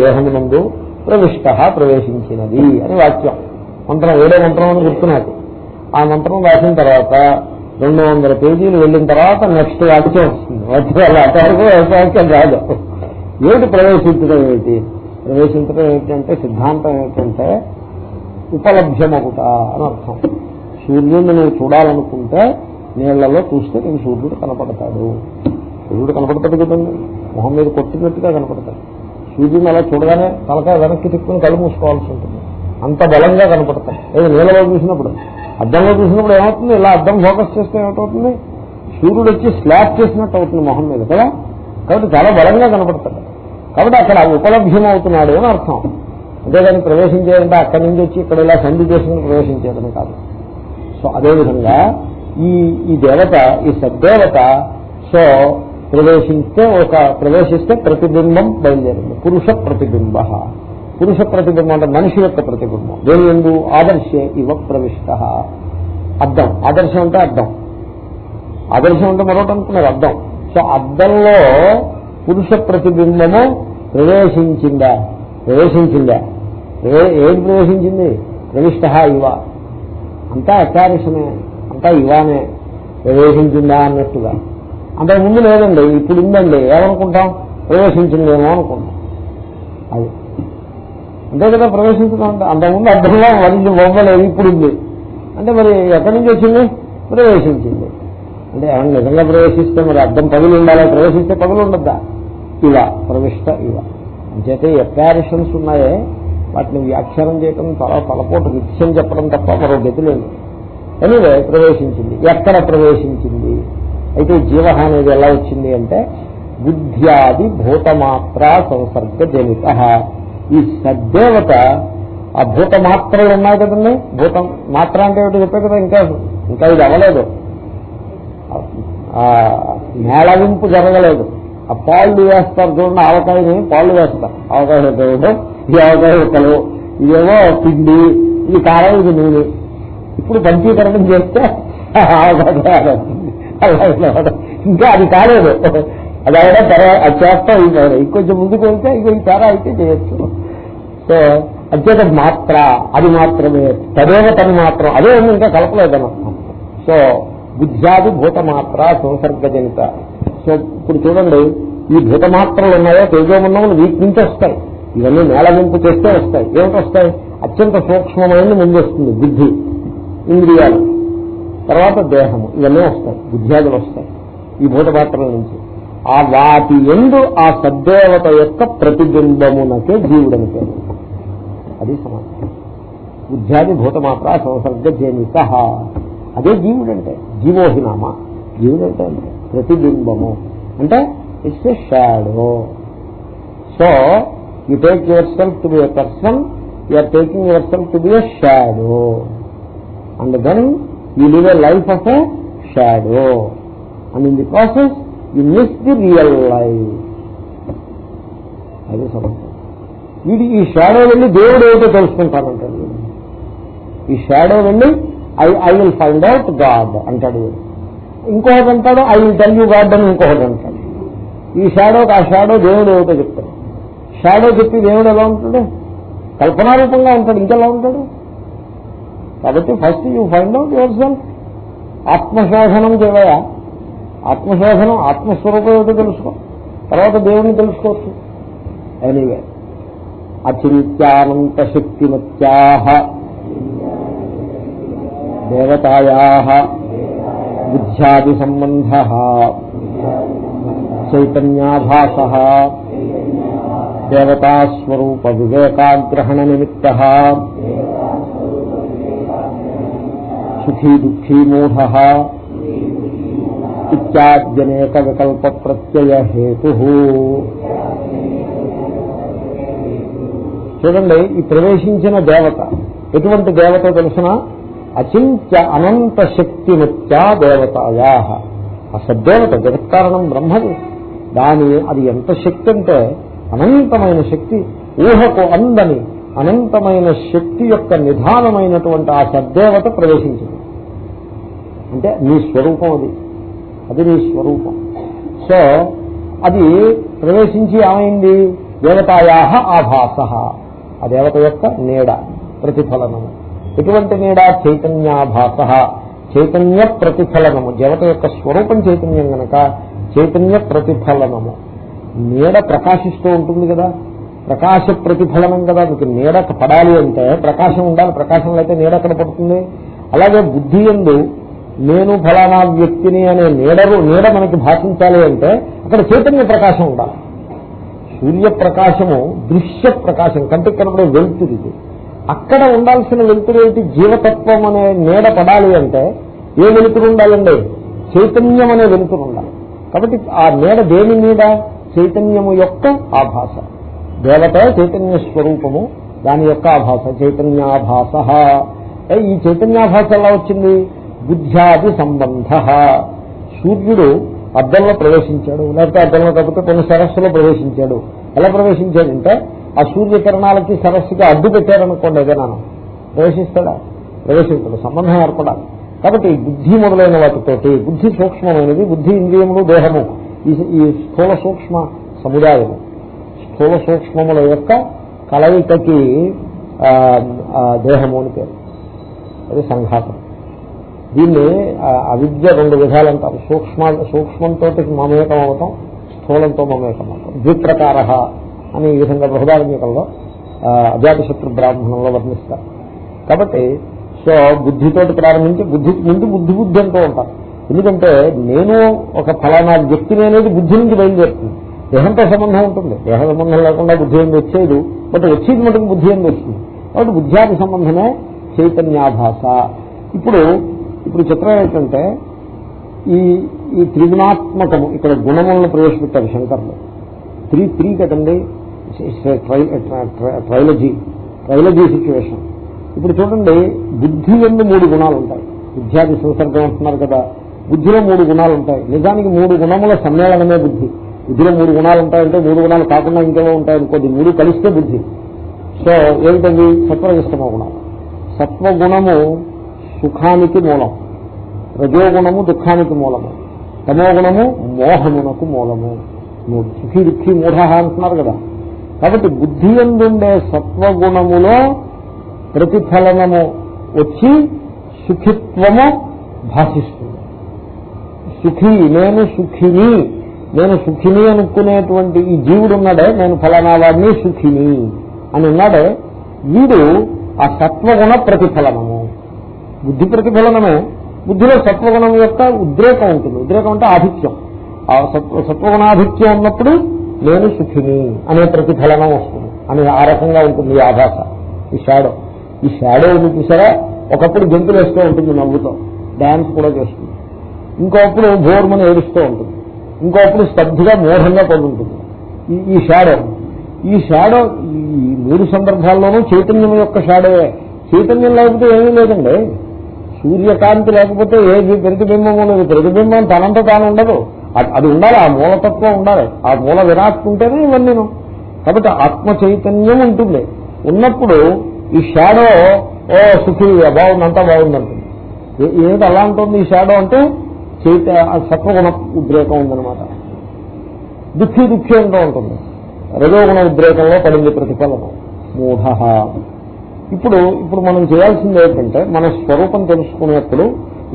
దేహమునందు ప్రవిష్ట ప్రవేశించినది అని వాక్యం. మంత్రం ఏడో మంత్రం అని గుర్తున్నాడు ఆ మంత్రం రాసిన తర్వాత రెండు వందల పేజీలు వెళ్ళిన తర్వాత నెక్స్ట్ వాక్యం వస్తుంది. వచ్చి అంతవరకు వాక్యం రాదు. ఏమిటి ప్రవేశించడం ఏమిటి? ప్రవేశించడం ఏమిటంటే సిద్ధాంతం ఏమిటంటే ఉపలభ్యమగుట అని అర్థం. సూర్యుడిని నువ్వు చూడాలనుకుంటే నీళ్ళలో చూస్తే నీకు సూర్యుడు కనపడతాడు. సూర్యుడు కనపడతాడు కదండి. మొహం మీద కొట్టినట్టుగా కనపడతాడు. సూర్యుని అలా చూడగానే తలకాయ వెనక్కి తిక్కుని కళ్ళు మూసుకోవాల్సి ఉంటుంది. అంత బలంగా కనపడతాయి ఏదో నీళ్ళలో చూసినప్పుడు? అద్దంలో చూసినప్పుడు ఏమవుతుంది? ఇలా అద్దం ఫోకస్ చేస్తే ఏమవుతుంది? సూర్యుడు వచ్చి స్లాప్ చేసినట్టు అవుతుంది మొహం మీద కదా? కాబట్టి చాలా బలంగా కనపడతాడు. కాబట్టి అక్కడ ఉపలభ్యం అవుతున్నాడు అని అర్థం. అంతేగాని ప్రవేశించేదంటే అక్కడి నుంచి వచ్చి ఇక్కడ ఇలా సంధి చేసుకుని ప్రవేశించేదని కాదు. సో అదేవిధంగా ఈ ఈ దేవత ఈ సద్దేవత సో ప్రవేశిస్తే ఒక ప్రవేశిస్తే ప్రతిబింబం బయలుదేరింది. పురుష ప్రతిబింబ. పురుష ప్రతిబింబం అంటే మనిషి యొక్క ప్రతిబింబం. దేని ఎందు? ఆదర్శే ఇవ ప్రవిష్ట. అర్థం. ఆదర్శం అంటే అర్థం. ఆదర్శం అంటే మరొకటి అనుకున్నారు అర్థం. సో అద్దంలో పురుష ప్రతిబింబము ప్రవేశించిందా? ప్రవేశించిందా? ఏం ప్రవేశించింది? ప్రవిష్ట ఇవ. అంతా అకారిషమే అంతా ఇవానే. ప్రవేశించిందా అన్నట్టుగా. అంతకు ముందు లేదండి ఇప్పుడు ఉందండి. ఏమనుకుంటాం? ప్రవేశించిందేమో అనుకుంటాం. అది. అంతే కదా ప్రవేశించడం అంతకుముందు అర్థంగా వరించి బొమ్మలేదు ఇప్పుడు ఉంది. అంటే మరి ఎక్కడి నుంచి వచ్చింది? ప్రవేశించింది. అంటే ఏమన్నా నిజంగా ప్రవేశిస్తే మరి అర్థం పగులు ఉండాలి? ప్రవేశిస్తే పగులు ఉండద్దా? ఇలా ప్రవిష్ట ఇలా అంచేతే ఎప్పారిషన్స్ ఉన్నాయే వాటిని వ్యాఖ్యానం చేయటం చాలా తలపోటు నిత్యం చెప్పడం తప్ప మరో గతి లేదు. ఎనివే ప్రవేశించింది. ఎక్కడ ప్రవేశించింది? అయితే జీవ అనేది ఎలా వచ్చింది అంటే బుద్ధ్యాది భూతమాత్ర సంసర్గ జనిత. ఈ సద్దేవత ఆ భూత మాత్రలు ఉన్నాయి కదండి? భూతం మాత్ర అంటే ఏమిటి చెప్పే కదా ఇంకా ఇంకా ఇది అవ్వలేదు. మేళవింపు జరగలేదు. ఆ పాళ్ళు వేస్తారు చూడండి ఆవకాయని పాళ్ళు వేస్తారు. ఆవకాయ చూడడం ఈ ఆవకాయ ఒకరు ఇదేమో పిండి ఇది కారం ఇది నూనె. ఇప్పుడు పంచీకరణం చేస్తే ఆవకాయ ఇంకా అది కాలేదు అది అయినా తర్వాత అది చేస్తా ఇది ఇంకొంచెం ముందుకు వెళ్తే ఇంకో ఈ తర అయితే చేయొచ్చు సో అధ్యత మాత్ర అది మాత్రమే తదేవ తను మాత్రం అదే ఉంది ఇంకా కలపలేదని సో బుద్ధ్యాది భూతమాత్ర సంసర్గజనిత సో ఇప్పుడు చూడండి ఈ భూత మాత్రలు ఉన్నాయో తేజోమన్నములు వీటి నుంచి వస్తాయి ఇవన్నీ మేళవింపు చేస్తే వస్తాయి ఏమిటి వస్తాయి అత్యంత సూక్ష్మమైన ముందు వస్తుంది బుద్ధి ఇంద్రియాలు తర్వాత దేహము ఇవన్నీ వస్తాయి బుద్ధ్యాదులు వస్తాయి ఈ భూతమాత్రల నుంచి. ఆ వాటి ఎందు ఆ సద్దేవత యొక్క ప్రతిబింబమునకే జీవుడని పేరు. అది సమాధానం బుద్ధ్యాది భూతమాత్ర సంసర్గ జనిత అదే జీవుడంటే జీవోహినామ. జీవుడంటే ప్రతిబింబము. అంటే it's a shadow so you take yourself to be a person you are taking yourself to be a shadow and then you live a life of a shadow and in the process you miss the real life అది సమస్య వీడి ఈ shadow వెళ్ళి దేవుడు ఏమిటో తెలుసుకుంటానంటాడు వీడు. ఈ shadow వెళ్ళి I I will find out God అంటాడు వీడు. ఇంకొకటి అంటాడు I will tell you God అని ఇంకొకటి అంటాడు. ఈ షాడోకి ఆ షాడో దేవుడు ఏమిటో చెప్తాడు. షాడో చెప్పి దేవుడు ఎలా ఉంటాడు? కల్పనారూపంగా ఉంటాడు ఇంకెలా ఉంటాడు? కాబట్టి first you find out yourself. ఆత్మశోధనం చేయవయా? ఆత్మశోధనం ఆత్మస్వరూపం ఏమిటో తెలుసుకో. తర్వాత దేవుణ్ణి తెలుసుకోవచ్చు. ఎనీవే అచింత్యానంత శక్తిమత్యా దేవతాయా బుద్ధ్యాది సంబంధ చైతన్యాభాస దేవతాస్వరూప వివేకాగ్రహణ నిమిత్త సుఖీ దుఃఖీ మూఢ ఇత్యాద్యనేక వికల్ప ప్రత్యయ హేతు చూడండి ఈ ప్రవేశించిన దేవత ఎటువంటి దేవత తెలుసిన? అచింత్య అనంత శక్తిమత్యా దేవతాయా. ఆ సద్దేవత జగత్కారణం బ్రహ్మది. దాని అది ఎంత శక్తి అంటే అనంతమైన శక్తి ఊహకు అందని అనంతమైన శక్తి యొక్క నిధానమైనటువంటి ఆ సద్దేవత ప్రవేశించింది. అంటే నీ స్వరూపం అది. అది నీ స్వరూపం. సో అది ప్రవేశించి ఏమైంది? దేవతాయా ఆభాస. ఆ దేవత యొక్క నీడ ప్రతిఫలనము. ఎటువంటి నీడ? చైతన్యాభాస. చైతన్య ప్రతిఫలనము. దేవత యొక్క స్వరూపం చైతన్యం గనక చైతన్య ప్రతిఫలనము. నీడ ప్రకాశిస్తూ ఉంటుంది కదా. ప్రకాశ ప్రతిఫలనం కదా. మీకు నీడ పడాలి అంటే ప్రకాశం ఉండాలి. ప్రకాశం అయితే నీడ ఎక్కడ పడుతుంది? అలాగే బుద్ధి ఎందు నేను ఫలానా వ్యక్తిని అనే నీడరు నీడ మనకి భాషించాలి అంటే అక్కడ చైతన్య ప్రకాశం ఉండాలి. సూర్యప్రకాశము దృశ్య ప్రకాశం కంటికి కనపడే వెలుతురు ఇది. అక్కడ ఉండాల్సిన వెలుతురు ఏంటి? జీవతత్వం అనే నీడ పడాలి అంటే ఏ వెలుతురు ఉండాలండి? చైతన్యం అనే వెలుతురు ఉండాలి. కాబట్టి ఆ నీడ దేని మీద? చైతన్యము యొక్క ఆభాష దేవత చైతన్య స్వరూపము దాని యొక్క ఆభాష చైతన్యాభాష ఈ చైతన్యాభాష ఎలా వచ్చింది? బుద్ధ్యాది సంబంధ. సూర్యుడు అద్దంలో ప్రవేశించాడు లేకపోతే అద్దంలో కాకపోతే కొన్ని సరస్సులో ప్రవేశించాడు. ఎలా ప్రవేశించాడంటే ఆ సూర్యకిరణాలకి సరస్సుకి అడ్డు పెట్టారనుకోండి ఏదైనా ప్రవేశిస్తాడా? ప్రవేశించడు సంబంధం ఏర్పడాలి. కాబట్టి బుద్ధి మొదలైన వాటితోటి బుద్ధి సూక్ష్మమైనది బుద్ధి ఇంద్రియములు దేహము ఈ ఈ స్థూల సూక్ష్మ సముదాయము. స్థూల సూక్ష్మముల యొక్క కలయికకి ఆ, దేహము అని పేరు. అది సంఘాతం. దీన్ని అవిద్య రెండు విధాలు అంటారు సూక్ష్మ సూక్ష్మంతో మమేకం అవటం స్థూలంతో మమేకం అవటం ద్విప్రకార అని ఈ విధంగా బృహదారంకంలో అజాతశత్రు బ్రాహ్మణంలో వర్ణిస్తారు. కాబట్టి సో బుద్ధితోటి ప్రారంభించి బుద్ధి ముందు బుద్ధి బుద్ధి అంటూ ఉంటారు. ఎందుకంటే నేను ఒక ఫలానా వ్యక్తిని అనేది బుద్ధి నుంచి బయలుదేరుతుంది. దేహంతో సంబంధం ఉంటుంది. దేహ సంబంధం లేకుండా బుద్ధి ఏం వచ్చేది బట్ వచ్చేది మటుకు బుద్ధి ఏం వచ్చింది? కాబట్టి బుద్ధ్యాది సంబంధమే చైతన్యాభాష ఇప్పుడు ఇప్పుడు చిత్రం ఏంటంటే ఈ ఈ త్రిగుణాత్మకము ఇక్కడ గుణములను ప్రవేశపెట్టారు శంకర్లు. త్రీ త్రీ కదండి? ట్రైలజీ ట్రైలజీ సిచ్యువేషన్ ఇప్పుడు చూడండి బుద్ధి ఎందు మూడు గుణాలు ఉంటాయి బుద్ధ్యాది సంసర్గం అంటున్నారు కదా బుద్ధిలో మూడు గుణాలు ఉంటాయి నిజానికి మూడు గుణముల సమ్మేళనమే బుద్ధి. బుద్ధిలో మూడు గుణాలు ఉంటాయంటే మూడు గుణాలు కాకుండా ఇంకేమో ఉంటాయి అనుకోది మూడు కలిస్తే బుద్ధి. సో ఏమిటది సత్వరజస్తమ గుణాలు సత్వగుణము సుఖానికి మూలం. రజోగుణము దుఃఖానికి మూలము. తమోగుణము మోహమునకు మూలము. సుఖి సుఖీ దుఃఖీ మూఢ అంటున్నారు కదా. కాబట్టి బుద్ధి ఎందుండే సత్వగుణములో ప్రతిఫలనము వచ్చి సుఖిత్వము భాషిస్తుంది. సుఖీ నేను సుఖిని. నేను సుఖిని అనుకునేటువంటి ఈ జీవుడు ఉన్నాడే నేను ఫలానా వాడిని సుఖిని అని ఉన్నాడే వీడు ఆ సత్వగుణ ప్రతిఫలనము. బుద్ధి ప్రతిఫలనమే. బుద్ధిలో సత్వగుణం యొక్క ఉద్రేకం ఉంటుంది. ఉద్రేకం అంటే ఆధిక్యం. ఆ సత్వ సత్వగుణాధిక్యం ఉన్నప్పుడు నేను సుఖిని అనే ప్రతిఫలనం వస్తుంది. అని ఆ రకంగా ఉంటుంది ఈ ఆభాష ఈ షాడో. ఈ షాడో ఉంది చూసారా? ఒకప్పుడు గెంతులు వేస్తూ ఉంటుంది నవ్వుతో. డాన్స్ కూడా చేస్తుంది. ఇంకోప్పుడు భోర్మని ఏడుస్తూ ఉంటుంది. ఇంకోప్పుడు స్తబ్దుగా మూఢంగా పడి ఉంటుంది. ఈ- ఈ షాడో. ఈ షాడో ఈ మూడు సందర్భాల్లోనూ చైతన్యం యొక్క షాడోయే. చైతన్యం లేకపోతే ఏమీ లేదండి. సూర్యకాంతి లేకపోతే ఏ ప్రతిబింబము లేదు ప్రతిబింబం తనంత తాను ఉండదు. అది- అది ఉండాలి. ఆ మూలతత్వం ఉండాలి. ఆ మూల విరాట్ ఉంటేనే కాబట్టి ఆత్మ చైతన్యం ఉంటుంది. ఉన్నప్పుడు ఈ షాడో ఓ సుఖీ బాగుందంతా బాగుందంటుంది. ఏమిటి అలా ఉంటుంది ఈ షాడో అంటే చైత ఆ సత్వగుణ ఉద్రేకం ఉందన్నమాట. దుఃఖీ దుఃఖీ అంటూ ఉంటుంది. రజోగుణ ఉద్రేకంలో పడింది ప్రతిఫలం మూఢ. ఇప్పుడు ఇప్పుడు మనం చేయాల్సింది ఏంటంటే మన స్వరూపం తెలుసుకునేప్పుడు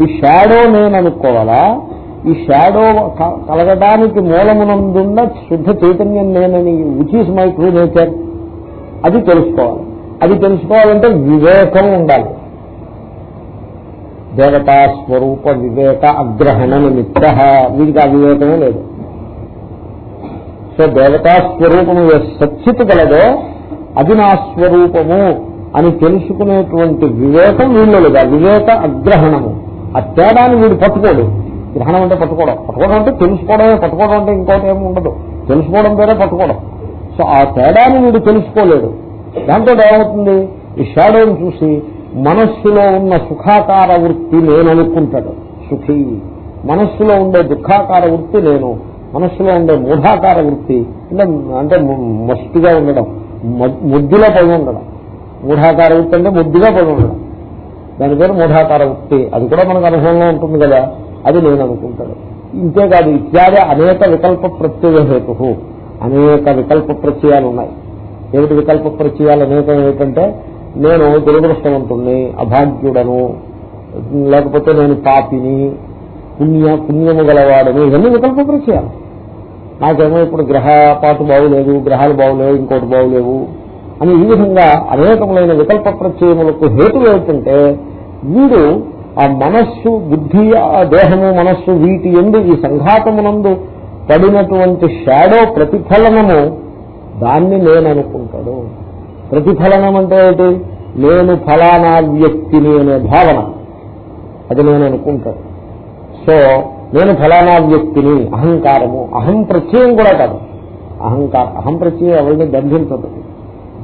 ఈ షాడో నేను అనుకోవాలా? ఈ షాడో కలగడానికి మూలమునందున్న శుద్ధ చైతన్యం నేనని which is my true nature అది తెలుసుకోవాలి. అది తెలుసుకోవాలంటే వివేకం ఉండాలి. దేవతా స్వరూప వివేక అగ్రహణ నిమిత్త. వీరికి ఆ వివేకమే లేదు. సో దేవతా స్వరూపము ఏ సచ్చిత్ అది నా స్వరూపము. అని తెలుసుకునేటువంటి వివేకం వీళ్ళు లేదు. ఆ వివేక అగ్రహణము. ఆ తేడాన్ని వీడు పట్టుకోడు. గ్రహణం అంటే పట్టుకోవడం. పట్టుకోవడం అంటే తెలుసుకోవడమే. పట్టుకోవడం అంటే ఇంకోటి ఏమి ఉండదు. తెలుసుకోవడం పేరే పట్టుకోవడం. సో ఆ తేడాన్ని వీడు తెలుసుకోలేడు. దాంతో ఏమవుతుంది? ఈ షాడోని చూసి మనస్సులో ఉన్న సుఖాకార వృత్తి నేను అనుకుంటాడు. సుఖీ. మనస్సులో ఉండే దుఃఖాకార వృత్తి నేను. మనస్సులో ఉండే మూఢాకార వృత్తి. అంటే అంటే మస్తుగా ఉండడం. ముద్దులో పడి ఉండడం. మూఢాకార వృత్తి అంటే ముద్దుగా పడి ఉండడం దాని పేరు మూఢాకార వృత్తి. అది కూడా మనకు అనుభవంలో ఉంటుంది కదా. అది నేను అనుకుంటాడు ఇంతేకాదు ఇత్యాది అనేక వికల్ప ప్రత్యయ హేతు అనేక వికల్ప ప్రత్యయాలు ఉన్నాయి. ఏమిటి వికల్ప ప్రత్యయాలు అనేకం ఏమిటంటే నేను దురదృష్టవంతుణ్ణి అభాగ్యుడను లేకపోతే నేను పాపిని పుణ్య పుణ్యము గలవాడని ఇవన్నీ వికల్ప ప్రత్యయాలు. నాకేమో ఇప్పుడు గ్రహపాటు బాగులేదు గ్రహాలు బాగులేవు ఇంకోటి బాగులేవు. అని ఈ విధంగా అనేకములైన వికల్ప ప్రత్యయములకు హేతు ఏమిటంటే వీడు ఆ మనస్సు బుద్ధి ఆ దేహము మనస్సు వీటి ఎందు ఈ సంఘాతమునందు పడినటువంటి షాడో ప్రతిఫలనము దాన్ని నేను అనుకుంటాడు ప్రతిఫలనం అంటే ఏంటి? నేను ఫలానా వ్యక్తిని అనే భావన. అది నేను అనుకుంటాను సో నేను ఫలానా వ్యక్తిని అహంకారము. అహం ప్రత్యయం కూడా కాదు. అహంకారం అహం ప్రత్యయం ఎవరిని బంధించదు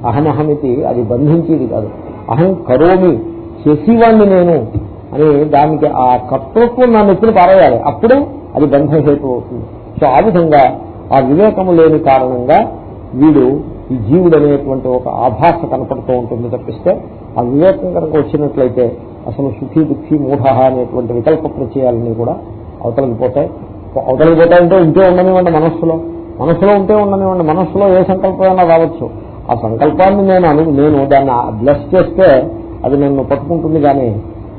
అహనహమితి అది బంధించేది కాదు. అహం కరోమి చేసేవాణ్ణి నేను అని దానికి ఆ కర్తృత్వం నా ఎప్పుడు పారేయాలి. అప్పుడే అది బంధహేతు అవుతుంది. సో ఆ విధంగా ఆ వివేకము లేని కారణంగా వీడు ఈ జీవుడు అనేటువంటి ఒక ఆభాష కనపడుతూ ఉంటుంది తప్పిస్తే ఆ వివేకం కనుక వచ్చినట్లయితే అసలు సుఖీ దుఃఖీ మూఢ అనేటువంటి వికల్ప ప్రత్యయాలన్నీ కూడా అవతలకి పోతాయి. అవతలకి పోతాయంటే ఉంటే ఉండనివ్వండి మనస్సులో. మనస్సులో ఉంటే ఉండనివ్వండి. మనస్సులో ఏ సంకల్పమైనా రావచ్చు. ఆ సంకల్పాన్ని నేను అను నేను దాన్ని బ్లెస్ చేస్తే అది నన్ను పట్టుకుంటుంది కానీ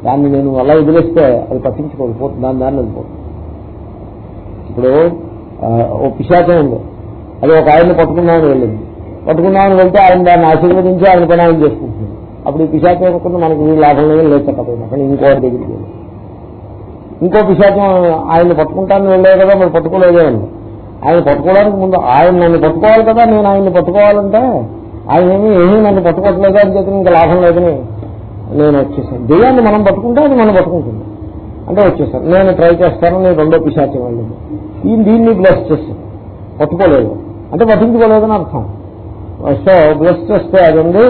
దాన్ని నేను అలా వదిలేస్తే అది పట్టించుకోకపోతుంది దాని దాన్ని వెళ్ళిపోతుంది. ఇప్పుడు ఓ పిశాచం ఉంది. అది ఒక ఆయన్ని పట్టుకున్నామని వెళ్ళింది. పట్టుకున్నామని వెళ్తే ఆయన దాన్ని ఆశీర్వదించి ఆయన పని ఆయన చేసుకుంటుంది. అప్పుడు ఈ పిశాచం అనుకుంటే మనకి వీళ్ళు లాభం లేదు లేచకపోయినా కానీ ఇంకోటి దగ్గరికి వెళ్ళి. ఇంకో పిశాచం ఆయన్ని పట్టుకుంటాను వెళ్ళే కదా మరి పట్టుకోలేదే అండి ఆయన పట్టుకోవడానికి ముందు ఆయన నన్ను పట్టుకోవాలి కదా నేను ఆయన్ని పట్టుకోవాలంటే ఆయన ఏమీ ఏమీ నన్ను పట్టుకోవట్లేదు అని చెప్పి ఇంకా లాభం లేదని నేను వచ్చేసాను. దెయ్యాన్ని మనం పట్టుకుంటే అది మనం పట్టుకుంటుంది. అంటే వచ్చేసాను. నేను ట్రై చేస్తాను నేను రెండో పిశాచి వాళ్ళు ఈ దీన్ని బ్లెస్ చేస్తాను పట్టుకోలేదు. అంటే పట్టించుకోలేదని అర్థం. సో బ్లెస్ చేస్తే అది ఉంది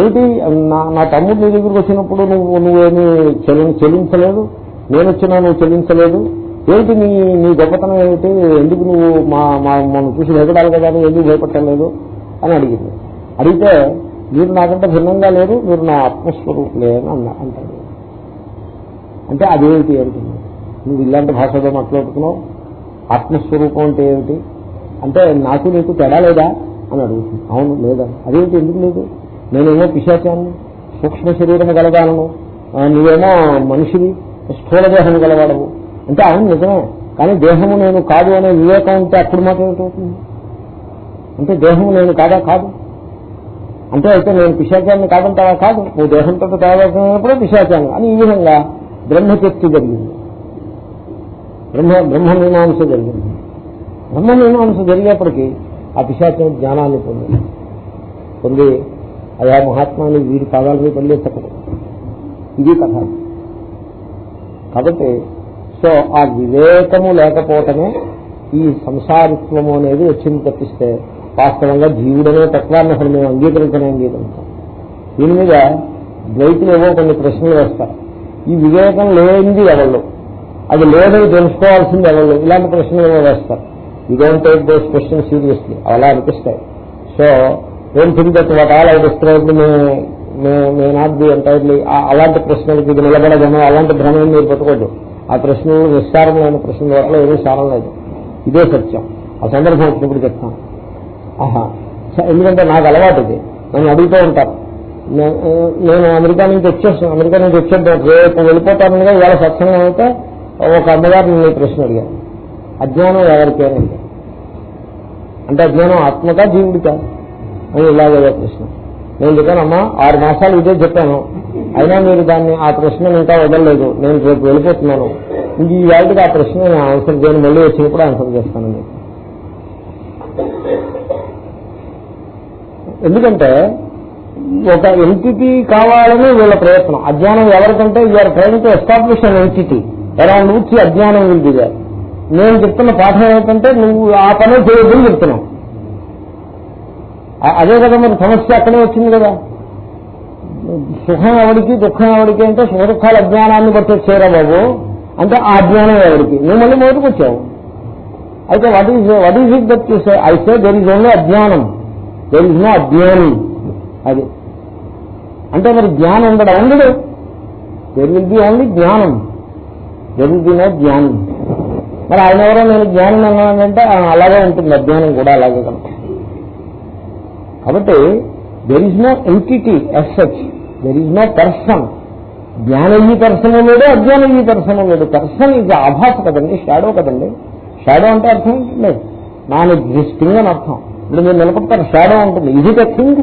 ఏంటి నా నా తమ్ముడు నీ దగ్గరికి వచ్చినప్పుడు నువ్వు నువ్వేమి చెల్లించలేదు నేను వచ్చినా నువ్వు చెల్లించలేదు ఏంటి నీ నీ గొప్పతనం ఏమిటి? ఎందుకు నువ్వు మా మా మనం చూసి భయపడాలి కదా ఎందుకు భయపట్టలేదు అని అడిగింది. అడిగితే మీరు నాకంటే భిన్నంగా లేరు మీరు నా ఆత్మస్వరూపులే అని అన్న అంటాడు. అంటే అదేమిటి అంటుంది నువ్వు ఇలాంటి భాషలో మాట్లాడుతున్నావు ఆత్మస్వరూపం అంటే ఏమిటి? అంటే నాకు నీకు తేడా లేదా? అని అడుగుతుంది. అవును లేదా. అదేమిటి? ఎందుకు లేదు? నేనేమో పిశాచాన్ని సూక్ష్మ శరీరం గలగాలను నువ్వేమో మనిషివి స్థూల దేహం గలవాడవు. అంటే అవును నిజమే. కానీ దేహము నేను కాదు అనే వివేకం ఉంటే అప్పుడు మాత్రం ఏమిటవుతుంది అంటే దేహము నేను కాదా? కాదు. అంటే అయితే నేను పిశాచాన్ని కాదంటావా కాదు నువ్వు దేహంతో తయారైనప్పుడే పిశాచాన్ని. అని ఈ విధంగా బ్రహ్మచర్చ జరిగింది. బ్రహ్మ బ్రహ్మమీమాంస జరిగింది. బ్రహ్మమీమాంస జరిగేప్పటికీ ఆ పిశాచం జ్ఞానాన్ని పొంది పొంది అయా మహాత్మాని వీరి పాదాల మీద పనిచేస్తకూడదు ఇది కథ. కాబట్టి సో ఆ వివేకము లేకపోవటమే ఈ సంసారిత్వము అనేది వచ్చింది తప్పిస్తే వాస్తవంగా జీవుడనే తత్వాన్ని అసలు మేము అంగీకరించనే అంగీకరించాం. దీని మీద ద్వైతులు ఏవో కొన్ని ప్రశ్నలు వేస్తారు. ఈ వివేకం లేనిది ఎవరు అది లేదని తెలుసుకోవాల్సింది ఎవరు ఇలాంటి ప్రశ్నలు ఏవో వేస్తారు. You don't take those question seriously అలా అనిపిస్తాయి. So I'm think that what all I describe may not be entirely అలాంటి ప్రశ్నలకి ఇది నిలబడదేమో అలాంటి భ్రమం మీరు పెట్టుకోవద్దు. ఆ ప్రశ్నలు నిస్సారమైన ప్రశ్నల వల్ల ఏమీ సారం లేదు. ఇదే సత్యం. ఆ సందర్భం ఇప్పుడు చెప్తాను. ఎందుకంటే నాకు అలవాటు ఇది. నన్ను అడుగుతూ ఉంటారు. నేను అమెరికా నుంచి వచ్చేస్తాను అమెరికా నుంచి వచ్చేద్దాం రేపు వెళ్ళిపోతానుగా ఇవాళ సత్సంగం అయితే ఒక అమ్మగారు నేను ప్రశ్న అడిగాను అజ్ఞానం ఎవరికేనండి? అంటే అజ్ఞానం ఆత్మకా జీవుడికా? అని ఇలాగే ప్రశ్న. నేను చెప్పానమ్మా ఆరు మాసాలు ఇదే చెప్పాను. అయినా మీరు దాన్ని ఆ ప్రశ్నను ఇంకా వదలలేదు. నేను రేపు వెళ్ళిపోతున్నాను. ఇంక ఈ వేళకి ఆ ప్రశ్న నేను ఆన్సర్ చేయను. మళ్ళీ వచ్చినప్పుడు ఆన్సర్ చేస్తానండి ఎందుకంటే ఒక ఎంటిటీ కావాలని వీళ్ళ ప్రయత్నం. అజ్ఞానం ఎవరికంటే you're trying to establish an entity around వచ్చి అజ్ఞానం ఉంది నేను చెప్తున్న పాఠం ఏంటంటే నువ్వు ఆ పని చేయొద్దని చెప్తున్నావు. అదే కదా మరి సమస్య అక్కడే వచ్చింది కదా. సుఖం ఎవరికి దుఃఖం ఎవరికి అంటే సుఖ దుఃఖాల అజ్ఞానాన్ని బట్టి వచ్చారా బాబు. అంటే ఆ అజ్ఞానం ఎవడికి నువ్వు మళ్ళీ మొదటికి వచ్చావు. అయితే what is what is it that I say there is only అజ్ఞానం. దెర్ ఇస్ నో అజ్ఞాని అది. అంటే మరి జ్ఞానం ఉండడం ఉండదు దెర్ విల్ బి ఓన్లీ జ్ఞానం. దెర్ విల్ బి నో జ్ఞానం. మరి ఆయన ఎవరో నేను జ్ఞానం అన్నానంటే అలాగే ఉంటుంది. అజ్ఞానం కూడా అలాగే కనుక కాబట్టి there is no entity as such there is no person జ్ఞానం ఈ పర్సన్ లేడు అజ్ఞానం ఈ పర్సన్ లేడు. పర్సన్ ఇది ఆభాస కదండి షాడో కదండి. షాడో అంటే అర్థం లేదు. నాన్ ఎగ్జిస్టింగ్ అని అర్థం. ఇప్పుడు మీరు నిలబడతారు. షాడో ఉంటుంది. ఇది the thing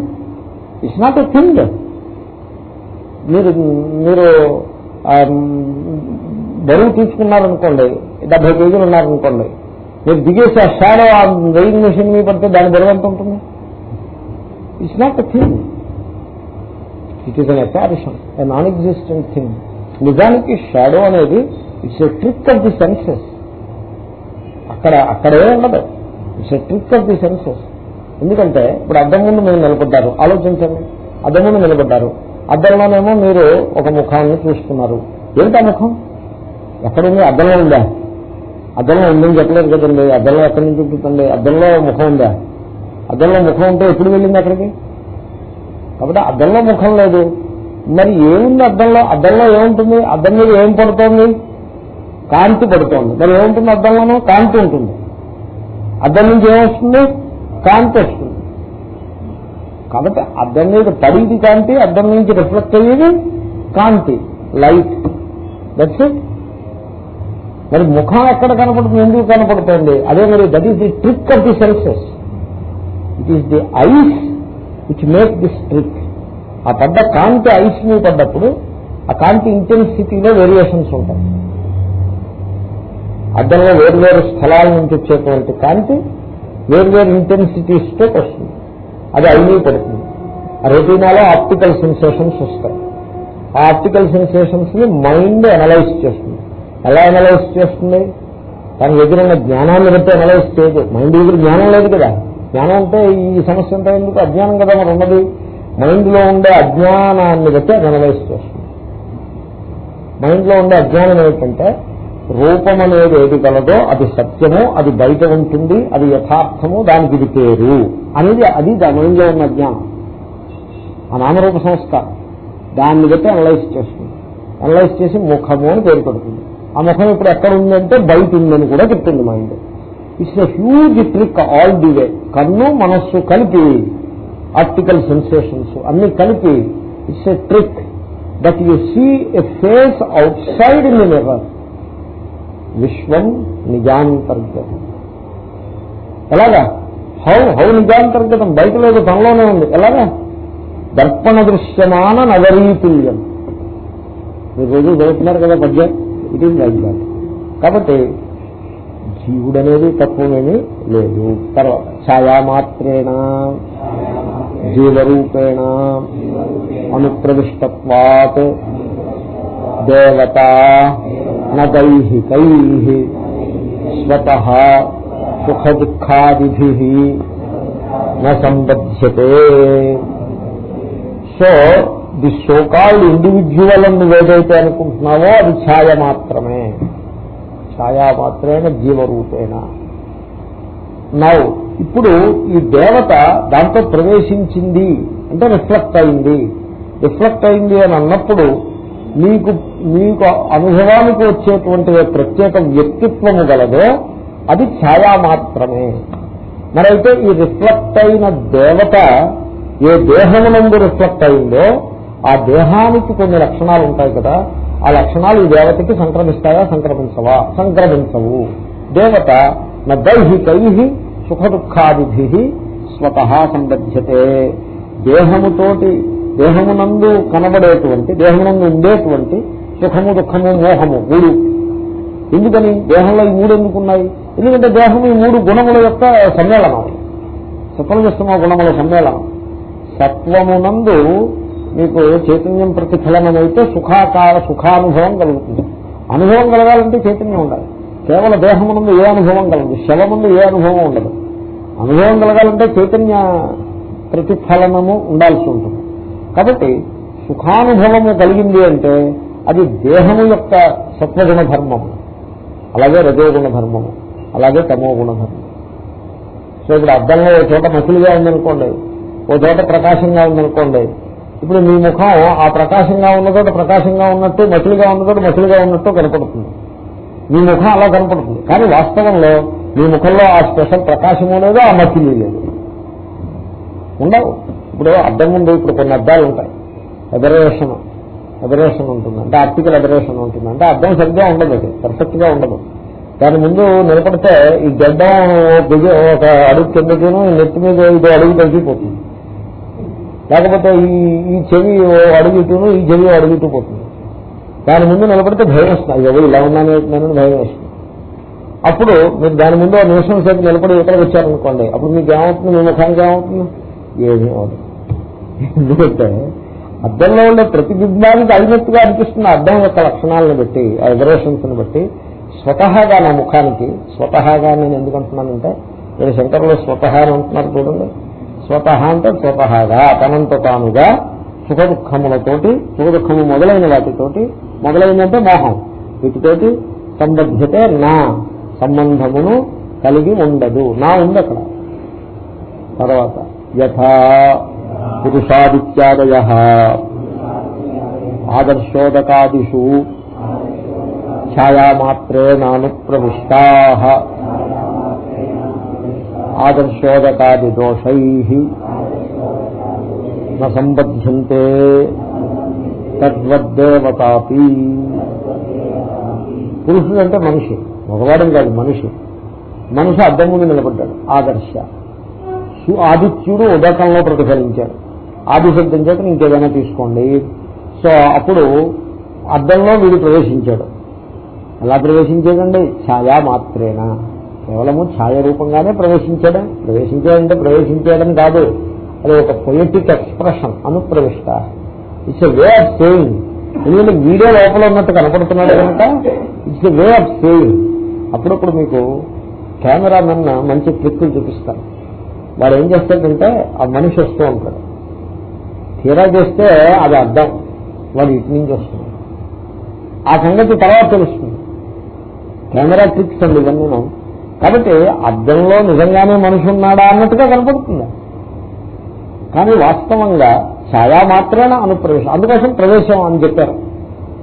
it's not a thing మీరు మీరు um, బరువు తీసుకున్నారనుకోండి డెబ్బై కేజీలు ఉన్నారనుకోండి మీరు దిగేసి ఆ షాడో ఆ వెయింగ్ మెషిన్ మీద పడితే దాని బరువు ఎంత ఉంటుంది? It's not a thing it is an apparition a non existent thing నిజానికి షాడో అనేది it's a trick of the senses అక్కడ అక్కడే ఉండదు. It's a trick of the senses ఎందుకంటే ఇప్పుడు అద్దం ముందు మీరు నిలబడ్డారు. ఆలోచించండి. అద్దం ముందు నిలబడ్డారు. అద్దంలోనేమో మీరు ఒక ముఖాన్ని చూస్తున్నారు. ఏంటా ముఖం? ఎక్కడుంది? అద్దంలో ఉందా? అద్దంలో ఉందని చెప్పలేదు కదండి. అద్దంలో ఎక్కడి నుంచి ఉంటుందండి అద్దంలో ముఖం ఉందా? అద్దంలో ముఖం ఉంటే ఎప్పుడు వెళ్ళింది అక్కడికి? కాబట్టి అద్దంలో ముఖం లేదు. మరి ఏముంది అద్దంలో? అద్దంలో ఏముంటుంది? అద్దం మీద ఏం పడుతోంది? కాంతి పడుతోంది. మరి ఏముంటుంది అద్దంలోనూ? కాంతి ఉంటుంది. అద్దం నుంచి ఏమొస్తుంది కాంతి వస్తుంది కాబట్టి అద్దం మీద పడింది కాంతి అద్దం నుంచి రిఫ్లెక్ట్ అయ్యేది కాంతి లైట్. దట్స్ ఇట్ మరి ముఖం ఎక్కడ కనపడుతుంది ఎందుకు కనపడుతుంది? అదే మరి that is the trick of the senses it is the eyes which make this trick ఆ పడ్డ కాంతి ఐస్ మీద పడ్డప్పుడు ఆ కాంతి ఇంటెన్సిటీలో వేరియేషన్స్ ఉంటాయి. అద్దంలో వేరు వేరు స్థలాల నుంచి వచ్చేటువంటి కాంతి వేర్వేరు ఇంటెన్సిటీస్తో వస్తుంది. అది ఐనీ పడుతుంది. రెటీనాలో ఆప్టికల్ సెన్సేషన్స్ వస్తాయి. ఆ ఆప్టికల్ సెన్సేషన్స్ని మైండ్ అనలైజ్ చేస్తుంది. ఎలా అనలైజ్ చేస్తుంది? దాని ఎదురున్న జ్ఞానాన్ని బట్టి అనలైజ్ చేయదు. మైండ్ దగ్గర జ్ఞానం లేదు కదా. జ్ఞానం అంటే ఈ సమస్య అంతా ఎందుకు? అజ్ఞానం కదా మరి ఉన్నది. మైండ్లో ఉండే అజ్ఞానాన్ని బట్టి అది అనలైజ్ చేస్తుంది. మైండ్లో ఉండే అజ్ఞానం ఏమిటంటే రూపం అనేది ఏది కలదో అది సత్యము అది బయట ఉంటుంది అది యథార్థము దానికి ఇది పేరు. అనేది అది మైండ్ ఉన్న జ్ఞానం. ఆ నామరూప సంస్కారం. దాన్ని బట్టి అనలైజ్ చేస్తుంది. అనలైజ్ చేసి ముఖము అని పేరు పెడుతుంది. ఆ ముఖం ఇప్పుడు ఎక్కడ ఉందంటే బయట ఉందని కూడా చెప్తుంది mind it's a huge trick all the way కన్ను మనస్సు కలిపి ఆప్టికల్ సెన్సేషన్స్ అన్ని కలిపి it's a trick that you see a face outside in the mirror విశ్వం నిజాంతర్గతం. ఎలాగా? హౌ హౌ నిజాంతర్గతం? బయట లేదు తనలోనే ఉంది. ఎలాగా? దర్పణ దృశ్యమాన నగరీతుల్యం మీరు రోజు చదువుతున్నారు కదా పద్యం? ఇట్ ఈజ్ లైక్ దాట్ కాబట్టి జీవుడు అనేది తత్వమేమీ లేదు. తర్వాత ఛాయామాత్రేణ జీవరూపేణ అనుప్రవిష్టత్వాత్ దేవత నైహికై స్వత సుఖ దుఃఖాది సంబధ్యతే. So the so called individual అని ఏదైతే అనుకుంటున్నావో అది ఛాయ మాత్రమే. ఛాయా మాత్రమే జీవరూపేణ. నౌ ఇప్పుడు ఈ దేవత దాంతో ప్రవేశించింది అంటే రిఫ్లెక్ట్ అయింది. రిఫ్లెక్ట్ అయింది అని అన్నప్పుడు మీకు మీకు అనుభవానికి వచ్చేటువంటి ప్రత్యేక వ్యక్తిత్వము గలదో అది ఛాయా మాత్రమే. మరైతే ఈ రిఫ్లెక్ట్ అయిన దేవత ఏ దేహమునందు రిఫ్లెక్ట్ అయిందో ఆ దేహానికి కొన్ని లక్షణాలు ఉంటాయి కదా. ఆ లక్షణాలు ఈ దేవతకి సంక్రమిస్తాయా సంక్రమించవా? సంక్రమించవు. దేవత నైహికై సుఖ దుఃఖాదిభి స్వత సంబధ్యతే. దేహముతోటి దేహమునందు కనబడేటువంటి దేహమునందు ఉండేటువంటి సుఖము దుఃఖము మోహము మూడు. ఎందుకని? దేహంలో ఈ మూడు ఎందుకున్నాయి? ఎందుకంటే దేహం ఈ మూడు గుణముల యొక్క సమ్మేళనం. సుఖమ గుణముల సమ్మేళనం. సత్వమునందు మీకు చైతన్యం ప్రతిఫలనం అయితే సుఖాకార సుఖానుభవం కలుగుతుంది. అనుభవం కలగాలంటే చైతన్యం ఉండాలి. కేవలం దేహమునందు ఏ అనుభవం కలదు శవముందు ఏ అనుభవం ఉండదు. అనుభవం కలగాలంటే చైతన్య ప్రతిఫలనము ఉండాల్సి ఉంటుంది. కాబట్టి సుఖానుభవము కలిగింది అంటే అది దేహము యొక్క సత్వగుణ ధర్మము అలాగే రజోగుణ ధర్మము అలాగే తమోగుణ ధర్మం సో ఇప్పుడు అద్దంలో ఓ చోట మసులుగా ఉందనుకోండి ఓ చోట ప్రకాశంగా ఉందనుకోండి ఇప్పుడు మీ ముఖం ఆ ప్రకాశంగా ఉన్న చోట ప్రకాశంగా ఉన్నట్టు మసులుగా ఉన్న చోట ఉన్నట్టు కనపడుతుంది. మీ ముఖం అలా కనపడుతుంది. కానీ వాస్తవంలో మీ ముఖంలో ఆ స్పెషల్ ప్రకాశము లేదు ఆ మకిలి లేదు. ఉండవు. ఇప్పుడు అద్దం ముందు ఇప్పుడు కొన్ని అద్దాలు ఉంటాయి. ఎబరేషన్ అబరేషన్ ఉంటుంది అంటే ఆర్టికల్ అబరేషన్ ఉంటుంది అంటే అద్దం సరిగ్గా ఉండదు అది. పర్ఫెక్ట్గా ఉండదు. దాని ముందు నిలబడితే ఈ గడ్డం దిగి ఒక అడుగు కిందకిను ఈ నెత్తి మీద ఇది అడుగు తగ్గిపోతుంది లేకపోతే ఈ ఈ చెవి అడుగుతూను ఈ చెవి అడుగుతూ పోతుంది. దాని ముందు నిలబడితే భయం వస్తుంది. ఎవరు ఇలా ఉన్నాను ఏంటన్నానని భయం వస్తుంది. అప్పుడు మీరు దాని ముందు నిమిషం సేపు నిలబడి ఇక్కడికి వచ్చారనుకోండి అప్పుడు మీకు ఏమవుతుంది? మీ ముఖానికి ఏమవుతుంది? ఏమీ అవుతుంది ఎందుకంటే అద్దంలో ఉండే ప్రతిబింబానికి అయినట్టుగా అనిపిస్తున్న అద్దం యొక్క లక్షణాలను బట్టి ఆ ఎబరేషన్స్ బట్టి స్వతహాగా నా ముఖానికి స్వతహాగా నేను ఎందుకు అంటున్నానంటే నేను శంకరులు స్వతహా అని అంటున్నారు చూడండి. స్వతహ అంటే స్వతహాగా తనంత తానుగా సుఖ దుఃఖములతోటి సుఖ దుఃఖము మొదలైన వాటితోటి మొదలైందంటే మోహం. వీటితోటి సంబద్ధ్యతే నా సంబంధమును కలిగి ఉండదు. నా ఉంది అక్కడ. తర్వాత యథా పురుషాదిత్యాదయ. ఆదర్శోదకాదిషు ఛాయామాత్రే నాను ప్రవిష్టా. ఆదర్శోదకాది దోషై సంబధ్యంతే తద్వద్దేవతాపి. పురుషుడు అంటే మనిషి మగవాడం కాదు మనిషి. మనిషి అద్దం ముందు నిలబడ్డాడు ఆదర్శ. ఆదిత్యుడు ఉదకంలో ప్రతిఫలించాడు. ఆది శబ్దం చేత ఇంకేదైనా తీసుకోండి. సో అప్పుడు అద్దంలో వీడు ప్రవేశించాడు. ఎలా ప్రవేశించాడండి? ఛాయా మాత్రేనా. కేవలము ఛాయ రూపంగానే ప్రవేశించాడు? ప్రవేశించాడంటే ప్రవేశించాడని కాదు. అది ఒక politic expression అనుప్రవిష్ట. It's a way of saying ఎందుకంటే వీడియో లోపల ఉన్నట్టు కనపడుతున్నాడు కనుక it's a way of saying అప్పుడప్పుడు మీకు కెమెరామెన్ మంచి ట్రిక్కులు చూపిస్తారు వాడు ఏం చేస్తాడంటే ఆ మనిషి వస్తూ ఉంటాడు. తీరా చేస్తే అది అర్థం. వాడు ఇటు నుంచి వస్తుంది ఆ సంగతి తర్వాత తెలుస్తుంది. కెమెరా ట్రిక్స్ అండి ఇవన్నీ. కాబట్టి అద్దంలో నిజంగానే మనిషి ఉన్నాడా అన్నట్టుగా కనపడుతుంది. కానీ వాస్తవంగా ఛాయా మాత్రమే అనుప్రవేశం. అందుకోసం ప్రవేశం అని చెప్పారు.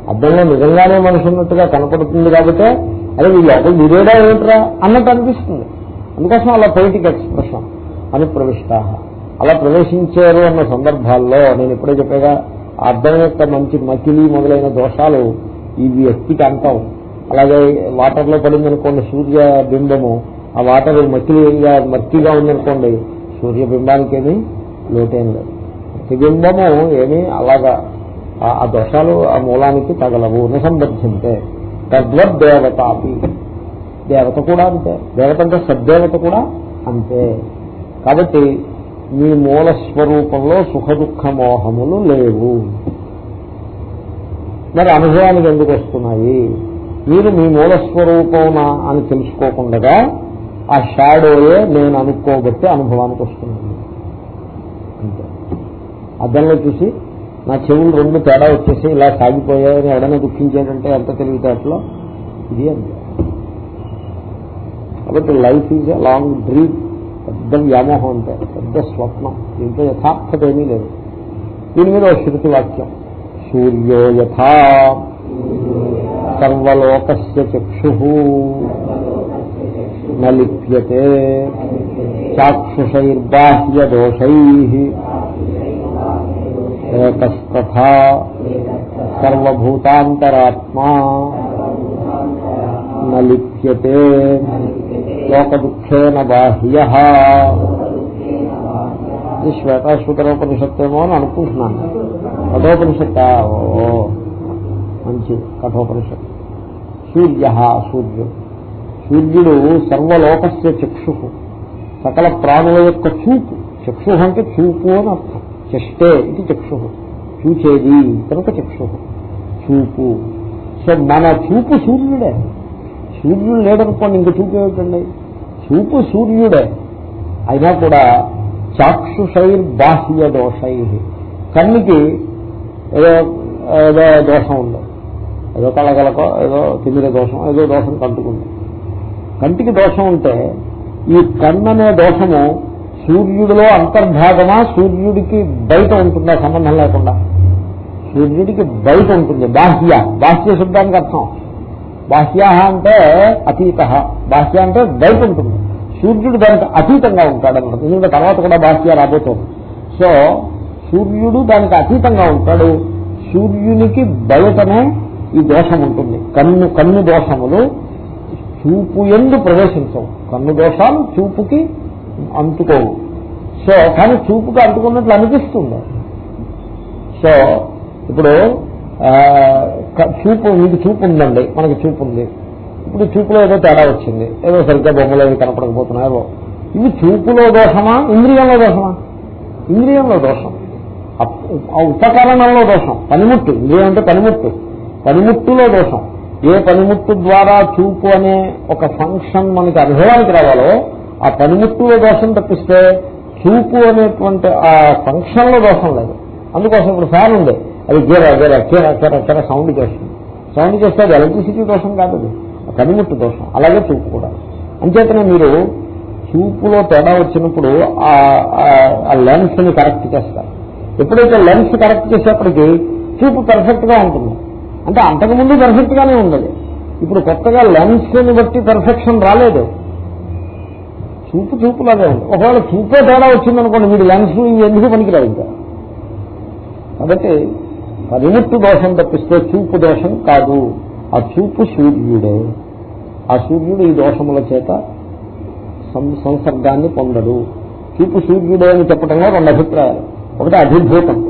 అద్దంలో నిజంగానే మనిషి ఉన్నట్టుగా కనపడుతుంది కాబట్టి అదే వీళ్ళు లోపల మీరేడా ఏమిట్రా అన్నట్టు అనిపిస్తుంది. అందుకోసం అలా పొలిటిక్ ఎక్స్ప్రెషన్ అనుప్రవిష్ట. అలా ప్రవేశించారు అన్న సందర్భాల్లో నేను ఇప్పుడే చెప్పాగా అర్థం అద్దం యొక్క మంచి మకిలి మొదలైన దోషాలు ఈ వ్యక్తికి అంటాం. అలాగే వాటర్లో సూర్య బింబము ఆ వాటర్ మకిలిగా మట్టిగా ఉందనుకోండి సూర్యబింబానికి ఏమీ లోటేం లేదు. ప్రతిబింబము ఏమీ అలాగా ఆ- దోషాలు ఆ మూలానికి తగలవు నిసంబద్ధింతే తద్వద్ దేవతాపి దేవత కూడా అంతే. దేవత అంటే సద్దేవత కూడా అంతే. కాబట్టి మీ మూల స్వరూపంలో సుఖ దుఃఖ మోహములు లేవు. మరి అనుభవానికి ఎందుకు వస్తున్నాయి? మీరు మీ మూల స్వరూపం అని తెలుసుకోకుండా ఆ షాడోయే నేను అనుకోబట్టి అనుభవానికి వస్తున్నాను. అద్దంలో చూసి నా చెవులు రెండు తేడా వచ్చేసి ఇలా సాగిపోయాయని ఎవడైనా దుఃఖించాడంటే ఎంత తెలివితేటలో ఇది అంతే. కాబట్టి life is a long dream పెద్ద వ్యామోహం అంటే పెద్ద స్వప్నం. దీంట్లో యథార్థత ఏమీ లేదు. దీని మీద ఒక శృతి వాక్యం. సూర్యో యథా సర్వలోకస్య చక్షు నలిప్యతే చాక్షుషైర్బాహ్య దోషై ఏకస్తథా సర్వభూతాంతరాత్మా నలిప్యతే లోకదుఃఖేన బాహ్య ఇది శ్వేతాశ్వతరోపనిషత్తేమో అని అనుకుంటున్నాను. కఠోపనిషత్త ఓ మంచి కఠోపనిషత్తు. సూర్య సూర్యుడు. సూర్యుడు సర్వలోకస్య చక్షు. సకల ప్రాణుల యొక్క చూపు. చక్షు అంటే చూపు అని అర్థం. చెష్టే ఇది చక్షు. చూచేది కనుక చక్షు. చూపు. సో మన చూపు సూర్యుడే. సూర్యుడు లేడనుకోండి ఇంక చూపు ఏమిటండి? చూపు సూర్యుడే. అయినా కూడా చాక్షుషైర్ బాహ్య దోషై. కన్నుకి ఏదో ఏదో దోషం ఉంది. ఏదో కళగలకో ఏదో తిమిర దోషం ఏదో దోషం కంటుకుంది. కంటికి దోషం ఉంటే ఈ కన్ను అనే దోషము సూర్యుడిలో అంతర్భాగమా సూర్యుడికి బయట ఉంటుందా సంబంధం లేకుండా? సూర్యుడికి బయట ఉంటుంది బాహ్య బాహ్య శబ్దానికి అర్థం. బాహ్య అంటే అతీత. బాహ్య అంటే బయట ఉంటుంది. సూర్యుడు దానికి అతీతంగా ఉంటాడు అన్నమాట. ఎందుకంటే తర్వాత కూడా బాహ్య రాబోతోంది. సో సూర్యుడు దానికి అతీతంగా ఉంటాడు. సూర్యునికి బయటనే ఈ దోషం ఉంటుంది. కన్ను కన్ను దోషములు చూపు ఎందు ప్రవేశించవు. కన్ను దోషాలు చూపుకి అంటుకోవు. సో కానీ చూపుకి అంటుకున్నట్లు అనిపిస్తుంది. సో ఇప్పుడు చూపు మీకు చూపు ఉందండి మనకి చూపు ఉంది ఇప్పుడు చూపులో ఏదో తేడా వచ్చింది. ఏదో సరిగ్గా బొమ్మలు ఏవి కనపడకపోతున్నాయో. ఇవి చూపులో దోషమా ఇంద్రియంలో దోషమా? ఇంద్రియంలో దోషం. ఆ ఉపకరణంలో దోషం. పనిముట్టు ఇంద్రియం అంటే పనిముట్టు. పనిముట్టులో దోషం. ఏ పనిముట్టు ద్వారా చూపు అనే ఒక ఫంక్షన్ మనకి అనుభవానికి రావాలో ఆ పనిముట్టులో దోషం తప్పిస్తే చూపు అనేటువంటి ఆ ఫంక్షన్లో దోషం లేదు. అందుకోసం ఇప్పుడు ఫ్యాన్ ఉంది అది గేర గేర కేర కేర కేర సౌండ్ చేస్తుంది సౌండ్ చేస్తే అది ఎలక్ట్రిసిటీ దోషం కాదు అది. కనిముట్టు దోషం అలాగే చూపు కూడా. అంచేతనే మీరు చూపులో తేడా వచ్చినప్పుడు ఆ- ఆ- లెన్స్ని కరెక్ట్ చేస్తారు. ఎప్పుడైతే లెన్స్ కరెక్ట్ చేసేప్పటికి చూపు పర్ఫెక్ట్గా ఉంటుంది. అంటే అంతకుముందు పర్ఫెక్ట్ గానే ఉండదు. ఇప్పుడు కొత్తగా లెన్స్ని బట్టి పర్ఫెక్షన్ రాలేదు. చూపు చూపులాగే ఉంది. ఒకవేళ చూపే తేడా వచ్చిందనుకోండి మీరు లెన్స్ ఎందుకు పనికిరాదు ఇంకా? కాబట్టి పరిముట్టు దోషం తప్పిస్తే చూపు దోషం కాదు. ఆ చూపు సూర్యుడే. ఆ సూర్యుడు ఈ దోషముల చేత సం- సంసర్గాన్ని పొందడు. చూపు సూర్యుడే అని చెప్పడంలో రెండు అభిప్రాయాలు. ఒకటి అభిభూతం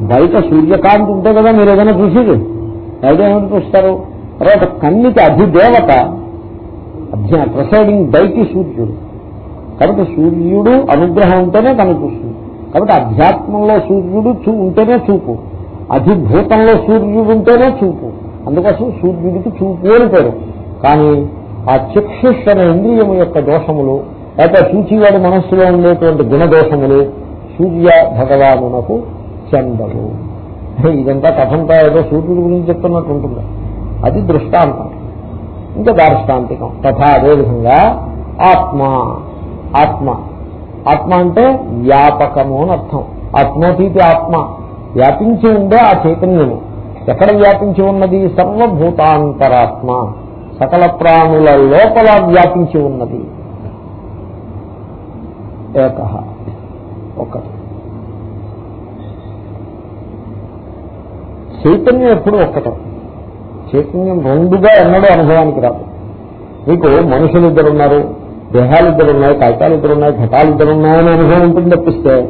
బయట సూర్యకాంతి ఉంటే కదా మీరు ఏదైనా చూసేది. అయితే ఏమిటి చూస్తారు? తర్వాత కన్నికి అధిదేవత. ప్రసైడింగ్ బయటి సూర్యుడు. కాబట్టి సూర్యుడు అనుగ్రహం ఉంటేనే కనిపిస్తుంది కాబట్టి అధ్యాత్మంలో సూర్యుడు చూ- ఉంటేనే చూపు. అధిభూతంలో సూర్యుడు ఉంటేనే చూపు. అందుకోసం సూర్యుడికి చూపు అని పేరు. కానీ ఆ చక్షుష్ అనే ఇంద్రియము యొక్క దోషములు లేకపోతే సూచివాడి మనస్సులో ఉండేటువంటి గుణదోషములు సూర్య భగవానునకు చెందరు ఇదంతా కథంతా ఏదో సూర్యుడి గురించి చెప్తున్నట్టు ఉంటుంది. అది దృష్టాంతం. ఇంకా దార్ష్టాంతికం. తథా అదేవిధంగా ఆత్మ. ఆత్మ. ఆత్మ అంటే వ్యాపకము అని అర్థం. ఆత్మోతీతి ఆత్మ. వ్యాపించి ఉందో ఆ చైతన్యము. ఎక్కడ వ్యాపించి ఉన్నది? సర్వభూతాంతరాత్మ. సకల ప్రాణుల లోపల వ్యాపించి ఉన్నది. ఏక. ఒకటి. చైతన్యం ఎప్పుడు ఒక్కటే. చైతన్యం రెండుగా ఎన్నడూ అనుభవానికి రాదు. మీకు మనుషులు ఇద్దరు ఉన్నారు దేహాలు ఇద్దరు ఉన్నాయి కాగితాలు ఇద్దరు ఉన్నాయి ఘటాలు ఇద్దరు ఉన్నాయని అనుభవం ఉంటుంది తప్పిస్తే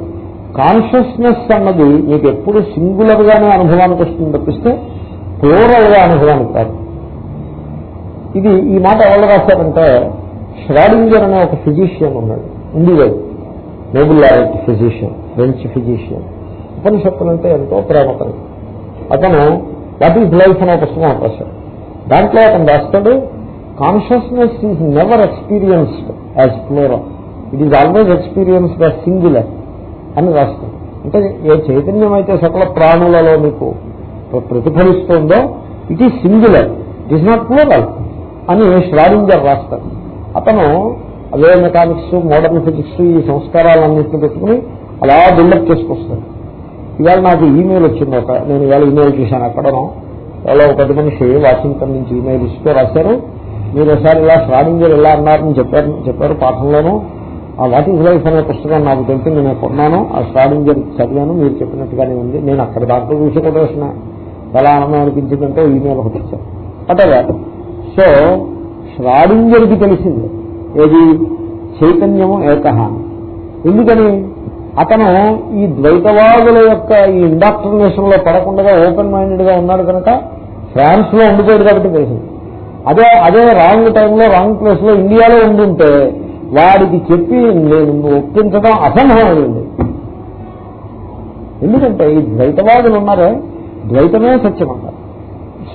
కాన్షియస్నెస్ అన్నది మీకు ఎప్పుడు సింగులర్ గానే అనుభవానికి వస్తుంది తప్పిస్తే ప్లూరల్గా అనుభవానికి కాదు ఇది ఈ మాట ఎవరు రాశారంటే ష్రాడింజర్ అనే ఒక ఫిజిషియన్ ఉన్నాడు. ఉండేవాడు Nobel laureate physician French physician. ఉపనిషత్తులంటే ఎంతో ప్రేమకరం. అతను వాట్ ఈజ్ లైఫ్ అనే పుస్తకం రాశాడు. దాంట్లో అతను రాస్తాడు consciousness is never experienced as plural it is always experienced as singular అని రాస్తుంది. అంటే ఏ చైతన్యం అయితే సకల ప్రాణులలో మీకు ప్రతిఫలిస్తుందో it is singular it is not plural అని ష్రాడింజర్ రాస్తాడు. అతను అవే మెకానిక్స్ మోడర్న్ ఫిజిక్స్ ఈ సంస్కారాలన్నింటినీ పెట్టుకుని అలా బిల్డప్ చేసుకొస్తాడు. ఇవాళ నాకు ఈమెయిల్ వచ్చింది ఒక నేను ఇవాళ ఈమెయిల్ చూశాను అక్కడను. ఎవరో ఒక పెద్ద మనిషి వాషింగ్టన్ నుంచి ఈమెయిల్ ఇస్తూ రాశారు. మీరు ఒకసారి ఇలా శ్రాడింజర్ ఇలా అన్నారని చెప్పారు చెప్పారు పాఠంలోను. ఆ వాట్ ఈజ్ లైఫ్ అనే పుస్తకం నాకు తెలిసింది నేను కొన్నాను. ఆ శ్రాడింజర్ చదివాను. మీరు చెప్పినట్టుగానే ఉంది. నేను అక్కడ దాంట్లో చూసి కూడా వేసిన చాలా ఆనందం అనిపించిందంటే ఈమెయిల్ ఒకటి ఇచ్చాను అటగా సో శ్రాడింజర్కి తెలిసింది. ఏది? చైతన్యము ఏకహ. ఎందుకని? అతను ఈ ద్వైతవాదుల యొక్క ఈ ఇండాక్ట్రినేషన్లో పడకుండా ఓపెన్ మైండెడ్గా ఉన్నాడు కనుక ఫ్రాన్స్లో ఉండిపోయాడు కాబట్టి తెలిసింది. అదే అదే రాంగ్ టైంలో రాంగ్ ప్లేస్లో ఇండియాలో ఉండుంటే వాడికి చెప్పి నేను ఒప్పించడం అసంభవమైంది. ఎందుకంటే ఈ ద్వైతవాదులు ఉన్నారే ద్వైతమే సత్యం అంటారు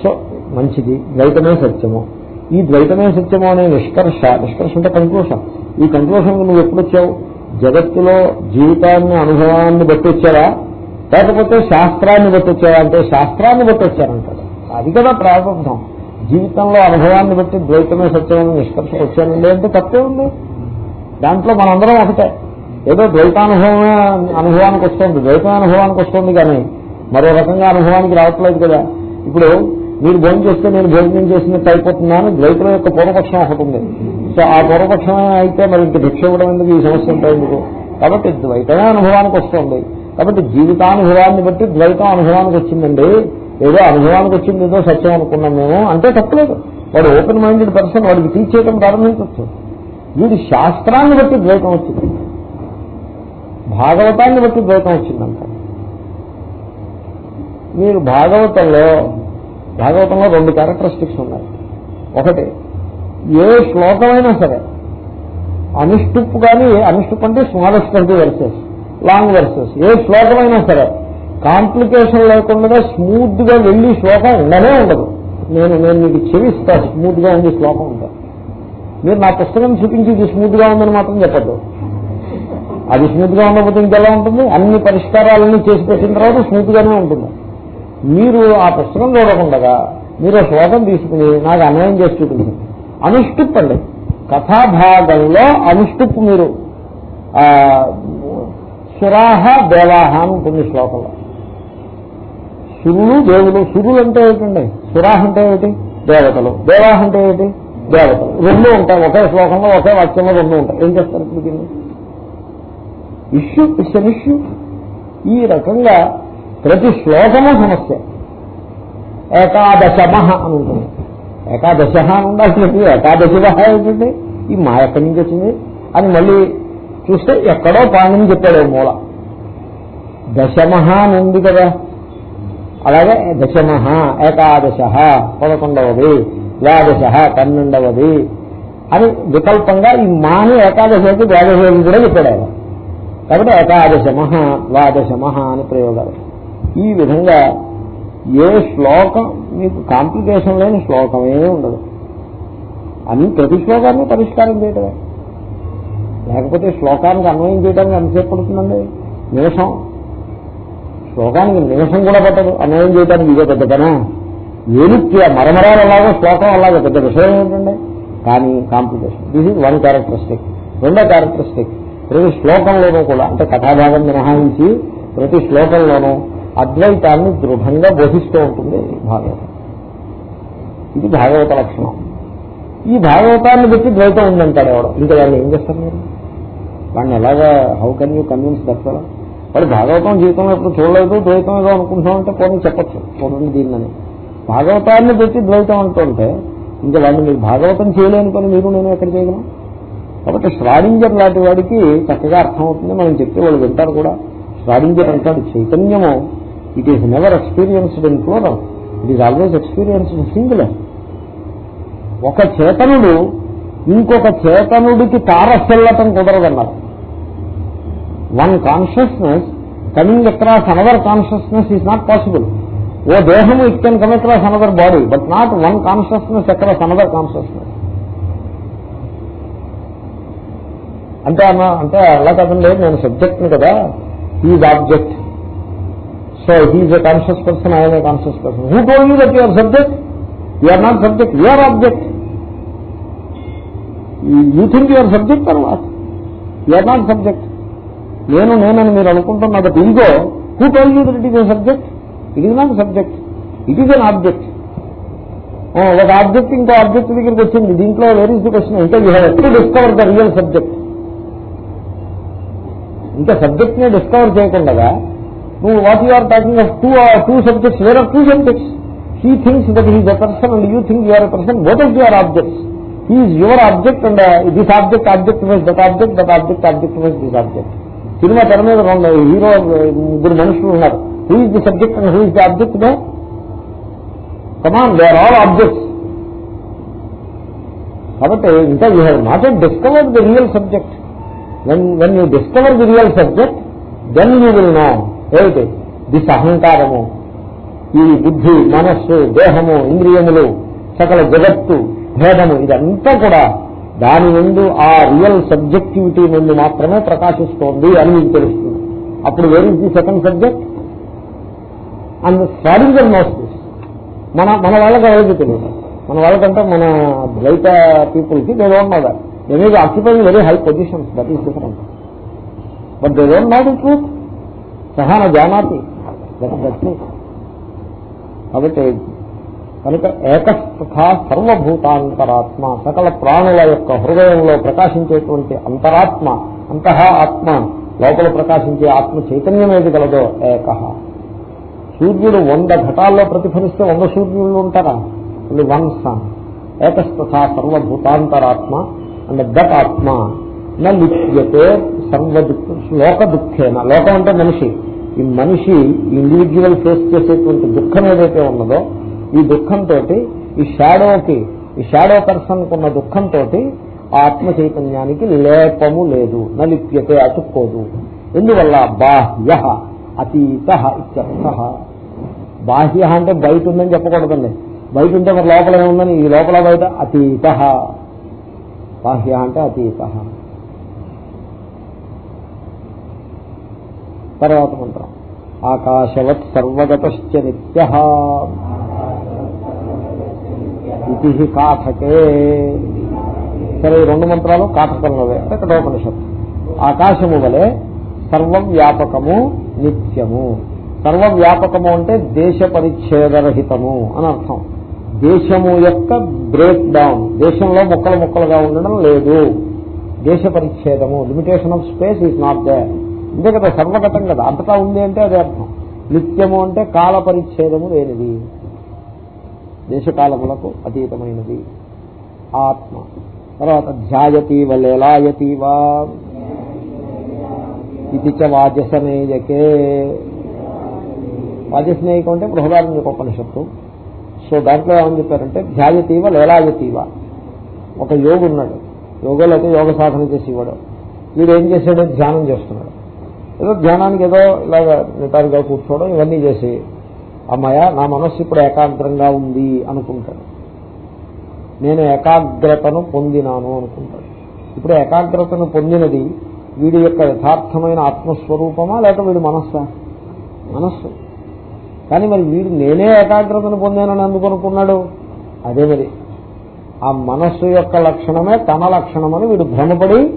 సో మంచిది ద్వైతమే సత్యము. ఈ ద్వైతమే సత్యము అనే నిష్కర్ష నిష్కర్ష అంటే కంక్లూషన్ ఈ కంక్లూషన్ నువ్వు ఎప్పుడు వచ్చావు జగత్తులో జీవితాన్ని అనుభవాన్ని బట్టి వచ్చారా లేకపోతే శాస్త్రాన్ని బట్టి వచ్చారా అంటే శాస్త్రాన్ని బట్టి వచ్చారంటాడు అది కదా ప్రారంభం. జీవితంలో అనుభవాన్ని బట్టి ద్వైతమే సత్యమని నిష్కర్షకు వచ్చానండి అంటే తప్పే ఉంది. దాంట్లో మనందరం ఒకటే. ఏదో ద్వైతానుభవమే అనుభవానికి వస్తుంది. ద్వైత అనుభవానికి వస్తుంది కానీ మరో రకంగా అనుభవానికి రావట్లేదు కదా. ఇప్పుడు మీరు భోజనం చేస్తే నేను భోజనం చేసినట్టు అయిపోతున్నాను ద్వైతుల యొక్క పూర్వపక్షం ఒకటి ఉంది. సో ఆ పూర్వపక్షమే అయితే మరి ఇంక భిక్ష ఇవ్వడం ఎందుకు? ఈ సమస్య ఉంటాయి ఎందుకు? కాబట్టి ద్వైతమే అనుభవానికి వస్తుంది. కాబట్టి జీవితానుభవాన్ని బట్టి ద్వైతం అనుభవానికి వచ్చిందండి. ఏదో అనుభవానికి వచ్చింది ఏదో సత్యం అనుకున్నాం మేము. అంటే తప్పలేదు. వాడు ఓపెన్ మైండెడ్ పర్సన్ వాడికి టీచ్ చేయడం ప్రారంభించవచ్చు వీడి శాస్త్రాన్ని బట్టి ద్వైతం వచ్చింది. భాగవతాన్ని బట్టి ద్వైతం వచ్చిందంట. మీరు భాగవతంలో భాగవతంలో రెండు క్యారెక్టరిస్టిక్స్ ఉన్నాయి. ఒకటి ఏ శ్లోకమైనా సరే అనిష్టుప్ కానీ అనిష్టుప్ అంటే స్మాలెస్ట్ అంటే వర్సెస్ లాంగ్ వర్సెస్ ఏ శ్లోకమైనా సరే కాంప్లికేషన్ లేకుండా స్మూత్గా వెళ్ళి శ్లోకం ఉండనే ఉండదు. నేను నేను మీకు చెవిస్తా స్మూత్గా ఉండి శ్లోకం ఉంటాను మీరు నా పుస్తకం చూపించి ఇది స్మూత్గా ఉందని మాత్రం చెప్పద్దు. అది స్మూత్గా ఉండకపోతే ఇంకెలా ఉంటుంది? అన్ని పరిష్కారాలన్నీ చేసి పెట్టిన తర్వాత స్మూత్ గానే ఉంటుంది. మీరు ఆ పుస్తకం చూడకుండా మీరు శ్లోకం తీసుకుని నాకు అన్వయం చేసి చూపించండి. అనుష్టుప్ అండి కథాభాగంలో అనుష్టుప్ మీరు. ఆ, సురాహ దేవాహ అని ఉంటుంది శ్లోకంలో. సురులు దేవులు. సురులు అంటే ఏమిటండి సురాహ అంటే ఏమిటి దేవతలు. దేవాహ అంటే ఏమిటి దేవతలు రెండు ఉంటాయి. ఒకే శ్లోకంలో ఒకే వాక్యంలో రెండు ఉంటాయి. ఏం చేస్తారు ఇప్పుడు దీన్ని? ఇష్యూ ఇట్స్ అన్ ఇష్యూ ఈ రకంగా ప్రతి శ్లోకము సమస్య. ఏకాదశమహ అని ఉంటుంది ఏకాదశ అని ఉండాల్సినట్టు ఏకాదశివ ఏంటండి ఈ మా ఎక్కడి నుంచి వచ్చింది? అని మళ్ళీ చూస్తే ఎక్కడో పాండని చెప్పాడు మూల. దశమహ అని ఉంది కదా. అలాగే దశమహ ఏకాదశ పదకొండవది. ద్వాదశ పన్నెండవది అని వికల్పంగా ఈ మాని ఏకాదశి ద్వాదశి అని కూడా చెప్పాడు. ఆయన కాబట్టి ఏకాదశమహ ద్వాదశమహ అని ప్రయోగాలు. ఈ విధంగా ఏ శ్లోకం మీకు కాంప్లికేషన్ లేని శ్లోకమే ఉండదు. అన్ని ప్రతి శ్లోకాన్ని పరిష్కారం చేయటమే. లేకపోతే శ్లోకానికి అన్వయం చేయడానికి ఎంతసేపు పడుతుందండి? నిమిషం శ్లోకానికి నిమిషం కూడా పట్టదు. అన్వయం చేయడానికి ఇదే పెద్ద పనా ఏలుక్తి మరమరాలు అలాగో శ్లోకం అలాగే పెద్ద విషయం ఏంటండి కానీ complication this is one characteristic రెండో క్యారెక్టరిస్టిక్ ప్రతి శ్లోకంలోనూ కూడా అంటే కథాభాగం మినహాయించి ప్రతి శ్లోకంలోనూ అద్వైతాన్ని దృఢంగా బోధిస్తూ ఉంటుంది భాగవతం. ఇది భాగవత లక్షణం. ఈ భాగవతాన్ని బట్టి ద్వైతం ఉందంటాడు ఎవడు. ఇంకా వాళ్ళు ఏం చేస్తారు మీరు? వాడిని ఎలాగా హౌ కెన్ యూ కన్విన్స్ దర్శనం వాడు భాగవతం జీవితంలో ఎప్పుడు చూడలేదు ద్వైతం ఏదో అనుకుంటామంటే పోనీ చెప్పచ్చు. చూడండి దీన్ని భాగవతాన్ని పెట్టి ద్వైతం అంటుంటే ఇంకా వాడిని మీరు భాగవతం చేయలేని పని మీరు నేను ఎక్కడ చేయగలం? కాబట్టి శ్రాడింజర్ లాంటి వాడికి చక్కగా అర్థమవుతుంది. మనం చెప్తే వాళ్ళు వింటారు కూడా. శ్రాడింజర్ అంటాడు చైతన్యము. It is never experienced in plural it is always experienced singular ఒక చేతనుడు ఇంకొక చేతనుడికి తారసెల్లటం కుదరదన్నారు. One consciousness coming across another consciousness is not possible ఓ దేహము it can come across another body but not one consciousness across another consciousness అంటే అన్న అంటే అలా కాదండి నేను సబ్జెక్ట్ని కదా he's object so he's a conscious person ఆయన conscious person who told you that your subject you are not subject you are object you think your subject తర్వాత యు ఆర్ నాట్ సబ్జెక్ట్ నేను నేనని మీరు అనుకుంటున్న దట్ ఇదిగో who told you that it is a subject it is not subject it is an object ఒక object ఇంకో object దగ్గరికి వచ్చింది దీంట్లో వెరీ ఇస్ ది క్వశ్చన్ ఇంకా యూ హ్యావ్ ఎప్పుడు డిస్కవర్ ద రియల్ సబ్జెక్ట్ ఇంకా సబ్జెక్ట్ని డిస్కవర్ చేయకుండా నువ్వు what you are talking of two two subjects where are two subjects he thinks that he's a person and you think you're a person both of your objects he is your object and this object object wise that object that object object wise this object cinema తెర మీద రెండు hero ముగ్గురు మనుషులు ఉన్నారు who the subject and who the object they come on they are all objects కాబట్టి ఇంకా you have not yet discover the real subject when when you discover the real subject then you will know ఏమిటి? This అహంకారము ఈ బుద్ధి మనస్సు దేహము ఇంద్రియములు సకల జగత్తు భేదము ఇదంతా కూడా దాని ముందు ఆ రియల్ సబ్జెక్టివిటీ నుండి మాత్రమే ప్రకాశిస్తోంది అని మీకు తెలుస్తుంది. అప్పుడు where is the second subject and Schrodinger knows this మన మన వాళ్ళకి ఎవరికి తెలియదు? మన వాళ్ళకంటే మన బయట పీపుల్కి they don't know that they may occupying very high position that is different but they don't know the truth Sahana జానాతి. దట్ కాబట్టి కనుక ఏకస్థా సర్వభూతాంతరాత్మ సకల ప్రాణుల యొక్క హృదయంలో ప్రకాశించేటువంటి అంతరాత్మ అంతః ఆత్మ లోపల ప్రకాశించే ఆత్మ చైతన్యం ఏది కలదో ఏకహ సూర్యుడు వంద ఘటాల్లో ప్రతిఫలిస్తే వంద సూర్యులు ఉంటారా? ఓన్లీ వన్ సన్ ఏకస్థా సర్వభూతాంతరాత్మ అండ్ దట్ ఆత్మ నిత్యతే సర్వ లోక దుఃఖేన లోకం అంటే మనిషి. ఈ మనిషి ఇండివిజువల్ ఫేస్ చేసేటువంటి దుఃఖం ఏదైతే ఉన్నదో ఈ దుఃఖంతో ఈ షాడోకి ఈ షాడో పర్సన్ కున్న దుఃఖంతో ఆత్మ చైతన్యానికి లేపము లేదు. నలిప్యతే అతుక్కోదు. ఎందువల్ల బాహ్య అతీత ఇత్యర్థ? బాహ్య అంటే బయట ఉందని చెప్పకూడదండి. బయట ఉంటే మరి లోపల ఏముందని ఈ లోపల బయట అతీత. బాహ్య అంటే అతీత. తర్వాత మంత్రం. ఆకాశవత్ సర్వగతశ్చ నిత్య. ఇది కాథకే. సరే రెండు మంత్రాలు కాథకంలోవే అంటే కఠోపనిషత్తు ఆకాశము వలె సర్వవ్యాపకము నిత్యము. సర్వవ్యాపకము అంటే దేశ పరిచ్ఛేదరహితము అని అర్థం. దేశము యొక్క బ్రేక్ డౌన్ దేశంలో ముక్కలు ముక్కలుగా ఉండడం లేదు. దేశ పరిచ్ఛేదము limitation of space is not they అంతే కదా సర్వగతం కదా. అంతటా ఉంది అంటే అదే అర్థం. నిత్యము అంటే కాల పరిచ్ఛేదము లేనిది. దేశకాలములకు అతీతమైనది. ఆత్మ. తర్వాత ధ్యాయతీవ లేలాయతీవా ఇది చ వాజసనేయకే వాజస్నేయకం అంటే బృహదారణ్యక ఉపనిషత్తు. సో దాంట్లో ఏమని చెప్పారంటే ధ్యాయతీవ లేలాయతీవ. ఒక యోగు ఉన్నాడు. యోగంలో అయితే యోగ సాధన చేసేవాడు వీడు ఏం చేశాడు? ధ్యానం చేస్తున్నాడు. ఏదో ధ్యానానికి ఏదో ఇలాగ నిటారుగా కూర్చోవడం ఇవన్నీ చేసి అమ్మాయ నా మనస్సు ఇప్పుడు ఏకాగ్రంగా ఉంది అనుకుంటాడు. నేను ఏకాగ్రతను పొందినాను అనుకుంటాడు. ఇప్పుడు ఏకాగ్రతను పొందినది వీడి యొక్క యథార్థమైన ఆత్మస్వరూపమా లేక వీడి మనస్సా? మనస్సు. కానీ మరి వీడు నేనే ఏకాగ్రతను పొందానని అందుకొనుకున్నాడు అదే మరి. ఆ మనస్సు యొక్క లక్షణమే తన లక్షణమని వీడు భ్రమపడి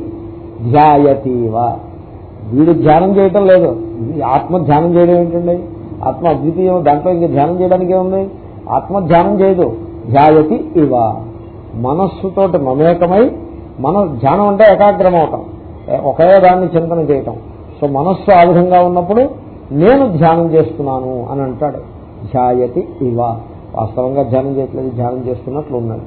ధ్యాయతీవ. వీడు ధ్యానం చేయటం లేదు. ఆత్మ ధ్యానం చేయడం ఏంటండి? ఆత్మ అద్వితీయం దాంట్లో ఇంకా ధ్యానం చేయడానికి ఏముంది? ఆత్మ ధ్యానం చేయదు. ధ్యాయతి ఇవ. మనస్సుతోటి మమేకమై మన ధ్యానం అంటే ఏకాగ్రం అవటం ఒకే దాన్ని చింతన చేయటం. సో మనస్సు ఆ విధంగా ఉన్నప్పుడు నేను ధ్యానం చేస్తున్నాను అని అంటాడు. ధ్యాయతి ఇవ. వాస్తవంగా ధ్యానం చేయట్లేదు ధ్యానం చేస్తున్నట్లు ఉన్నాడు.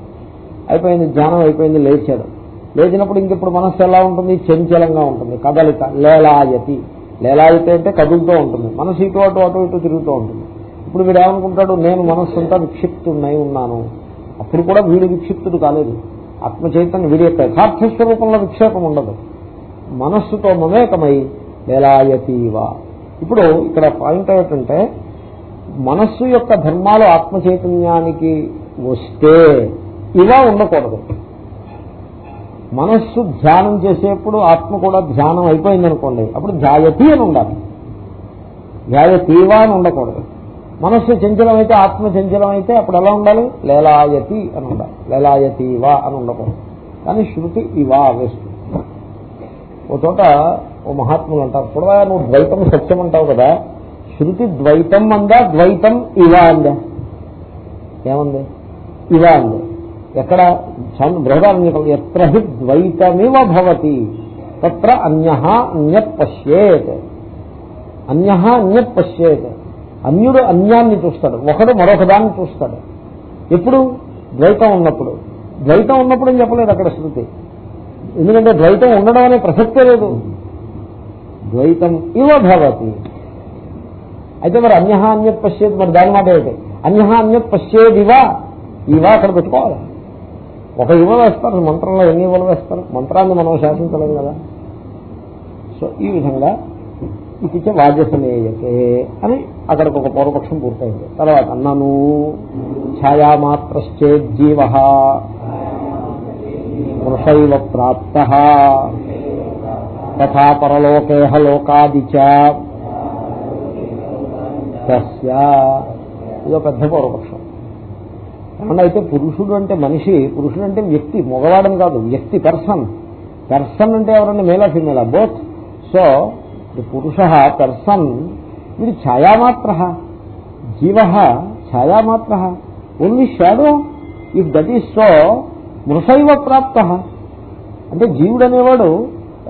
అయిపోయింది ధ్యానం అయిపోయింది లేచాడు. లేచినప్పుడు ఇంకెప్పుడు మనస్సు ఎలా ఉంటుంది? చంచలంగా ఉంటుంది. కదలిక లేలాయతి. లేలాయతి అంటే కదులుతూ ఉంటుంది. మనసు ఇటు అటు అటు ఇటు తిరుగుతూ ఉంటుంది. ఇప్పుడు వీడు ఏమనుకుంటాడు? నేను మనస్సు అంతా విక్షిప్తున్నై ఉన్నాను. అప్పుడు కూడా వీడు విక్షిప్తుడు కాలేదు. ఆత్మ చైతన్యం వీడి యొక్క యథార్థ స్వరూపంలో విక్షేపం ఉండదు. మనస్సుతో మమేకమై లేలాయతీవా ఇప్పుడు ఇక్కడ పాయింట్ ఏమిటంటే మనస్సు యొక్క ధర్మాలు ఆత్మ చైతన్యానికి వస్తే ఇలా ఉండకూడదు. మనస్సు ధ్యానం చేసేప్పుడు ఆత్మ కూడా ధ్యానం అయిపోయింది అనుకోండి అప్పుడు ధ్యాయతి అని ఉండాలి. ధ్యాయతీవా అని ఉండకూడదు. మనస్సు చంచలమైతే ఆత్మ చంచలమైతే అప్పుడు ఎలా ఉండాలి? లేలాయతి అని ఉండాలి. లేలాయతీవా అని ఉండకూడదు. కానీ శృతి ఇవా వేస్తుంది. ఒక చోట ఓ మహాత్ములు అంటారు. చూడవా నువ్వు ద్వైతం సత్యం అంటావు కదా. శృతి ద్వైతం అందా ద్వైతం ఇవా అందా? ఏమంది? ఇవా అంది. ఎక్కడ? బృహదారణ్యకం ఎత్ర హి ద్వైతమివ భవతి తత్ర అన్య అన్యత్ పశ్యేత్. అన్య అన్యత్ పశ్యేత్. అన్యుడు అన్యాన్ని చూస్తాడు ఒకడు మరొక దాన్ని చూస్తాడు. ఎప్పుడు? ద్వైతం ఉన్నప్పుడు. ద్వైతం ఉన్నప్పుడు అని చెప్పలేదు అక్కడ శృతి. ఎందుకంటే ద్వైతం ఉండడం అనే ప్రసక్తే లేదు. ద్వైతం ఇవ భవతి. అయితే మరి అన్య అన్యత్ పశ్చేది మరి దాని మాట ఏంటి? అన్య అన్యత్ పశ్చేది ఇవా ఇవా అక్కడ పెట్టుకోవాలి. ఒక ఇవ వేస్తారు మంత్రంలో ఎన్ని ఇవ్వలు వేస్తారు? మంత్రాన్ని మనం శాసించలేం కదా. సో ఈ విధంగా ఇది వాజసనేయకే అని అక్కడికి ఒక పూర్వపక్షం పూర్తయింది. తర్వాత నను ఛాయామాత్రశ్చేజ్జీవ మృషైవ ప్రాప్త తథా పరలోకేహ లోకాది ఇదో పెద్ద పూర్వపక్షం ఏమన్నా అయితే పురుషుడు అంటే మనిషి పురుషుడు అంటే వ్యక్తి మగవాడని కాదు వ్యక్తి పర్సన్ పర్సన్ అంటే ఎవరన్నా మేలా ఫిమేలా బోత్ సో పురుష పర్సన్ వీడు ఛాయామాత్ర జీవ ఛాయామాత్ర. Only shadow if that is so మృషైవ ప్రాప్త. అంటే జీవుడు అనేవాడు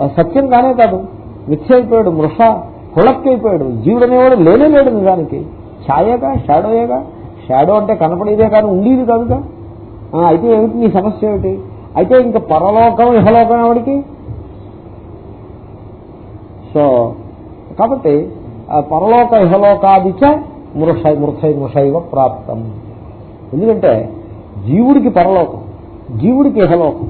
సత్యం కానే కాదు. మిథ్య అయిపోయాడు మృష అయిపోయాడు జీవుడనేవాడు లేనే లేడు నిజానికి. ఛాయగా షాడోయేగా? షాడో అంటే కనపడేదే కానీ ఉండేది కాదుగా? అయితే ఏమిటి నీ సమస్య ఏమిటి? అయితే ఇంకా పరలోకం ఇహలోకం ఎవడికి? సో కాబట్టి ఆ పరలోక ఇహలోకాదిచ మృష మృషై మృషైవ ప్రాప్తం. ఎందుకంటే జీవుడికి పరలోకం జీవుడికి ఇహలోకం.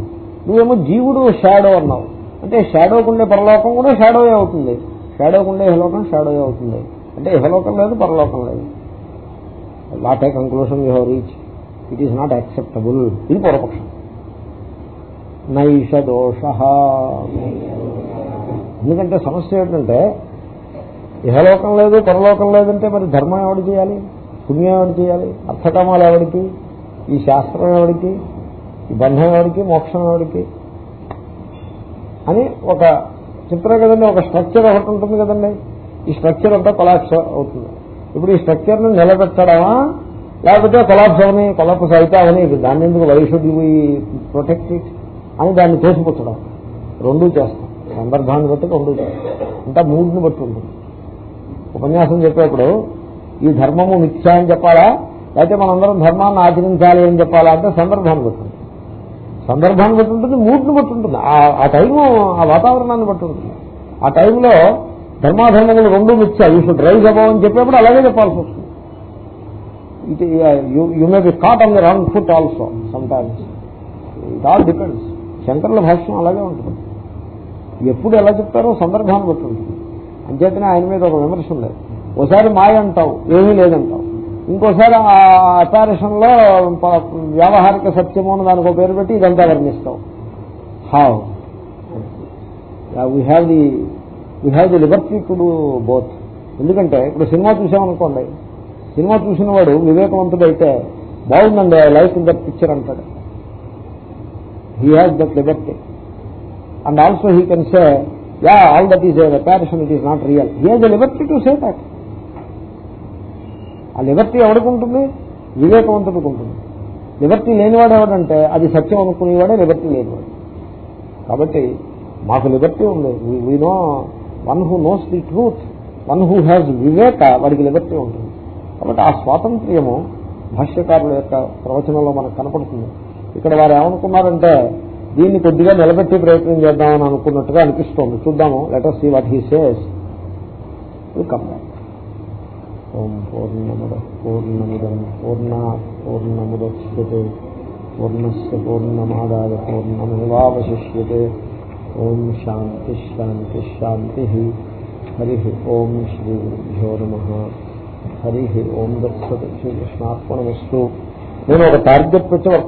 నువ్వేమో జీవుడు షాడో అన్నావు. అంటే షాడోకు ఉండే పరలోకం కూడా షాడోయే అవుతుంది. షాడోకు ఉండే ఇహలోకం షాడోయే అవుతుంది. అంటే ఇహలోకం లేదు పరలోకం లేదు. What a conclusion you have reach it is not acceptable ఇది పూర్వపక్షం. నైష దోష. ఎందుకంటే సమస్య ఏంటంటే ఇహలోకం లేదు పరలోకం లేదంటే మరి ధర్మం ఎవడు చేయాలి? పుణ్యం ఎవడు చేయాలి? అర్థకామాలు ఎవడికి? ఈ శాస్త్రం ఎవడికి? ఈ బంధం ఎవడికి? మోక్షం ఎవడికి? అని ఒక చిత్రం కదండి ఒక స్ట్రక్చర్ ఒకటి ఉంటుంది కదండి. ఈ స్ట్రక్చర్ అంతా కొలాప్స్ అవుతుంది. ఇప్పుడు ఈ స్ట్రక్చర్ను నిలబెట్టడమా? లేకపోతే కొలాప్స్ అవని కొలాప్స్ అయితే అవని దాన్ని ఎందుకు why should be protect it అని దాన్ని తోసిపుచ్చడం. రెండూ చేస్తాం. సందర్భాన్ని బట్టి రెండూ చేస్తాం. అంతా మూడ్ని బట్టి ఉంటుంది. ఉపన్యాసం చెప్పేప్పుడు ఈ ధర్మము మిథ్యా అని చెప్పాలా? లేకపోతే మనందరం ధర్మాన్ని ఆచరించాలి అని చెప్పాలా? అంటే సందర్భాన్ని బట్టి. సందర్భాన్ని బట్టి ఉంటుంది మూడ్ని బట్టి ఉంటుంది. ఆ- ఆ టైము ఆ వాతావరణాన్ని బట్టి ఉంటుంది. ఆ టైంలో ధర్మాధర్మములు రెండు మిచ్చా యూ షుడ్ రైజ్ అబౌవ్ అని చెప్పేప్పుడు అలాగే చెప్పాల్సి వస్తుంది. It you may be caught on the wrong foot also sometimes it all depends శంకర్ల భాష్యం అలాగే ఉంటుంది. ఎప్పుడు ఎలా చెప్తారో సందర్భాన్ని బట్టి ఉంటుంది. అంచేతనే ఆయన మీద ఒక విమర్శ ఉంది ఓసారి మాయ అంటావు ఏమీ లేదంటావు. ఇంకోసారి ఆ అపారేషన్లో వ్యావహారిక సత్యము అని దానికి పేరు పెట్టి ఇదంతా వర్ణిస్తాం. How we have the we have the liberty to do both ఎందుకంటే ఇప్పుడు సినిమా చూసామనుకోండి సినిమా చూసిన వాడు వివేకవంతుడైతే బాగుందండి ఐ లైక్ దట్ పిక్చర్ అంటాడు. He has that liberty and also he can say yeah all that is apparition it is not real he has the liberty to say that ఆ liberty ఎవరికి ఉంటుంది వివేకవంతుడికి ఉంటుంది Liberty లేనివాడు ఎవడంటే అది సత్యం అనుకునేవాడే Liberty లేనివాడు. కాబట్టి మాకు లిబర్టీ ఉంది. We know one who knows the truth one who has వివేక వాడికి లిబర్టీ ఉంటుంది. కాబట్టి ఆ స్వాతంత్ర్యము భాష్యకారుల యొక్క ప్రవచనంలో మనకు కనపడుతుంది. ఇక్కడ వారు ఏమనుకున్నారంటే దీన్ని కొద్దిగా నిలబెట్టి ప్రయత్నం చేద్దామని అనుకున్నట్టుగా అనిపిస్తోంది. చూద్దాము later see what he says come back ఓం పూర్ణముద పూర్ణమిదం పూర్ణా పూర్ణముద్యే పూర్ణస్ పూర్ణమాదాయ పూర్ణమేవాశిష్యే ఓం శాంతి శాంతి శాంతి. హరి ఓం శ్రీ గురుభ్యో నమ. హరి ఓం దక్ష శ్రీకృష్ణార్పణమస్తు నేను ఒక టార్గెట్ పెట్టి వర్క్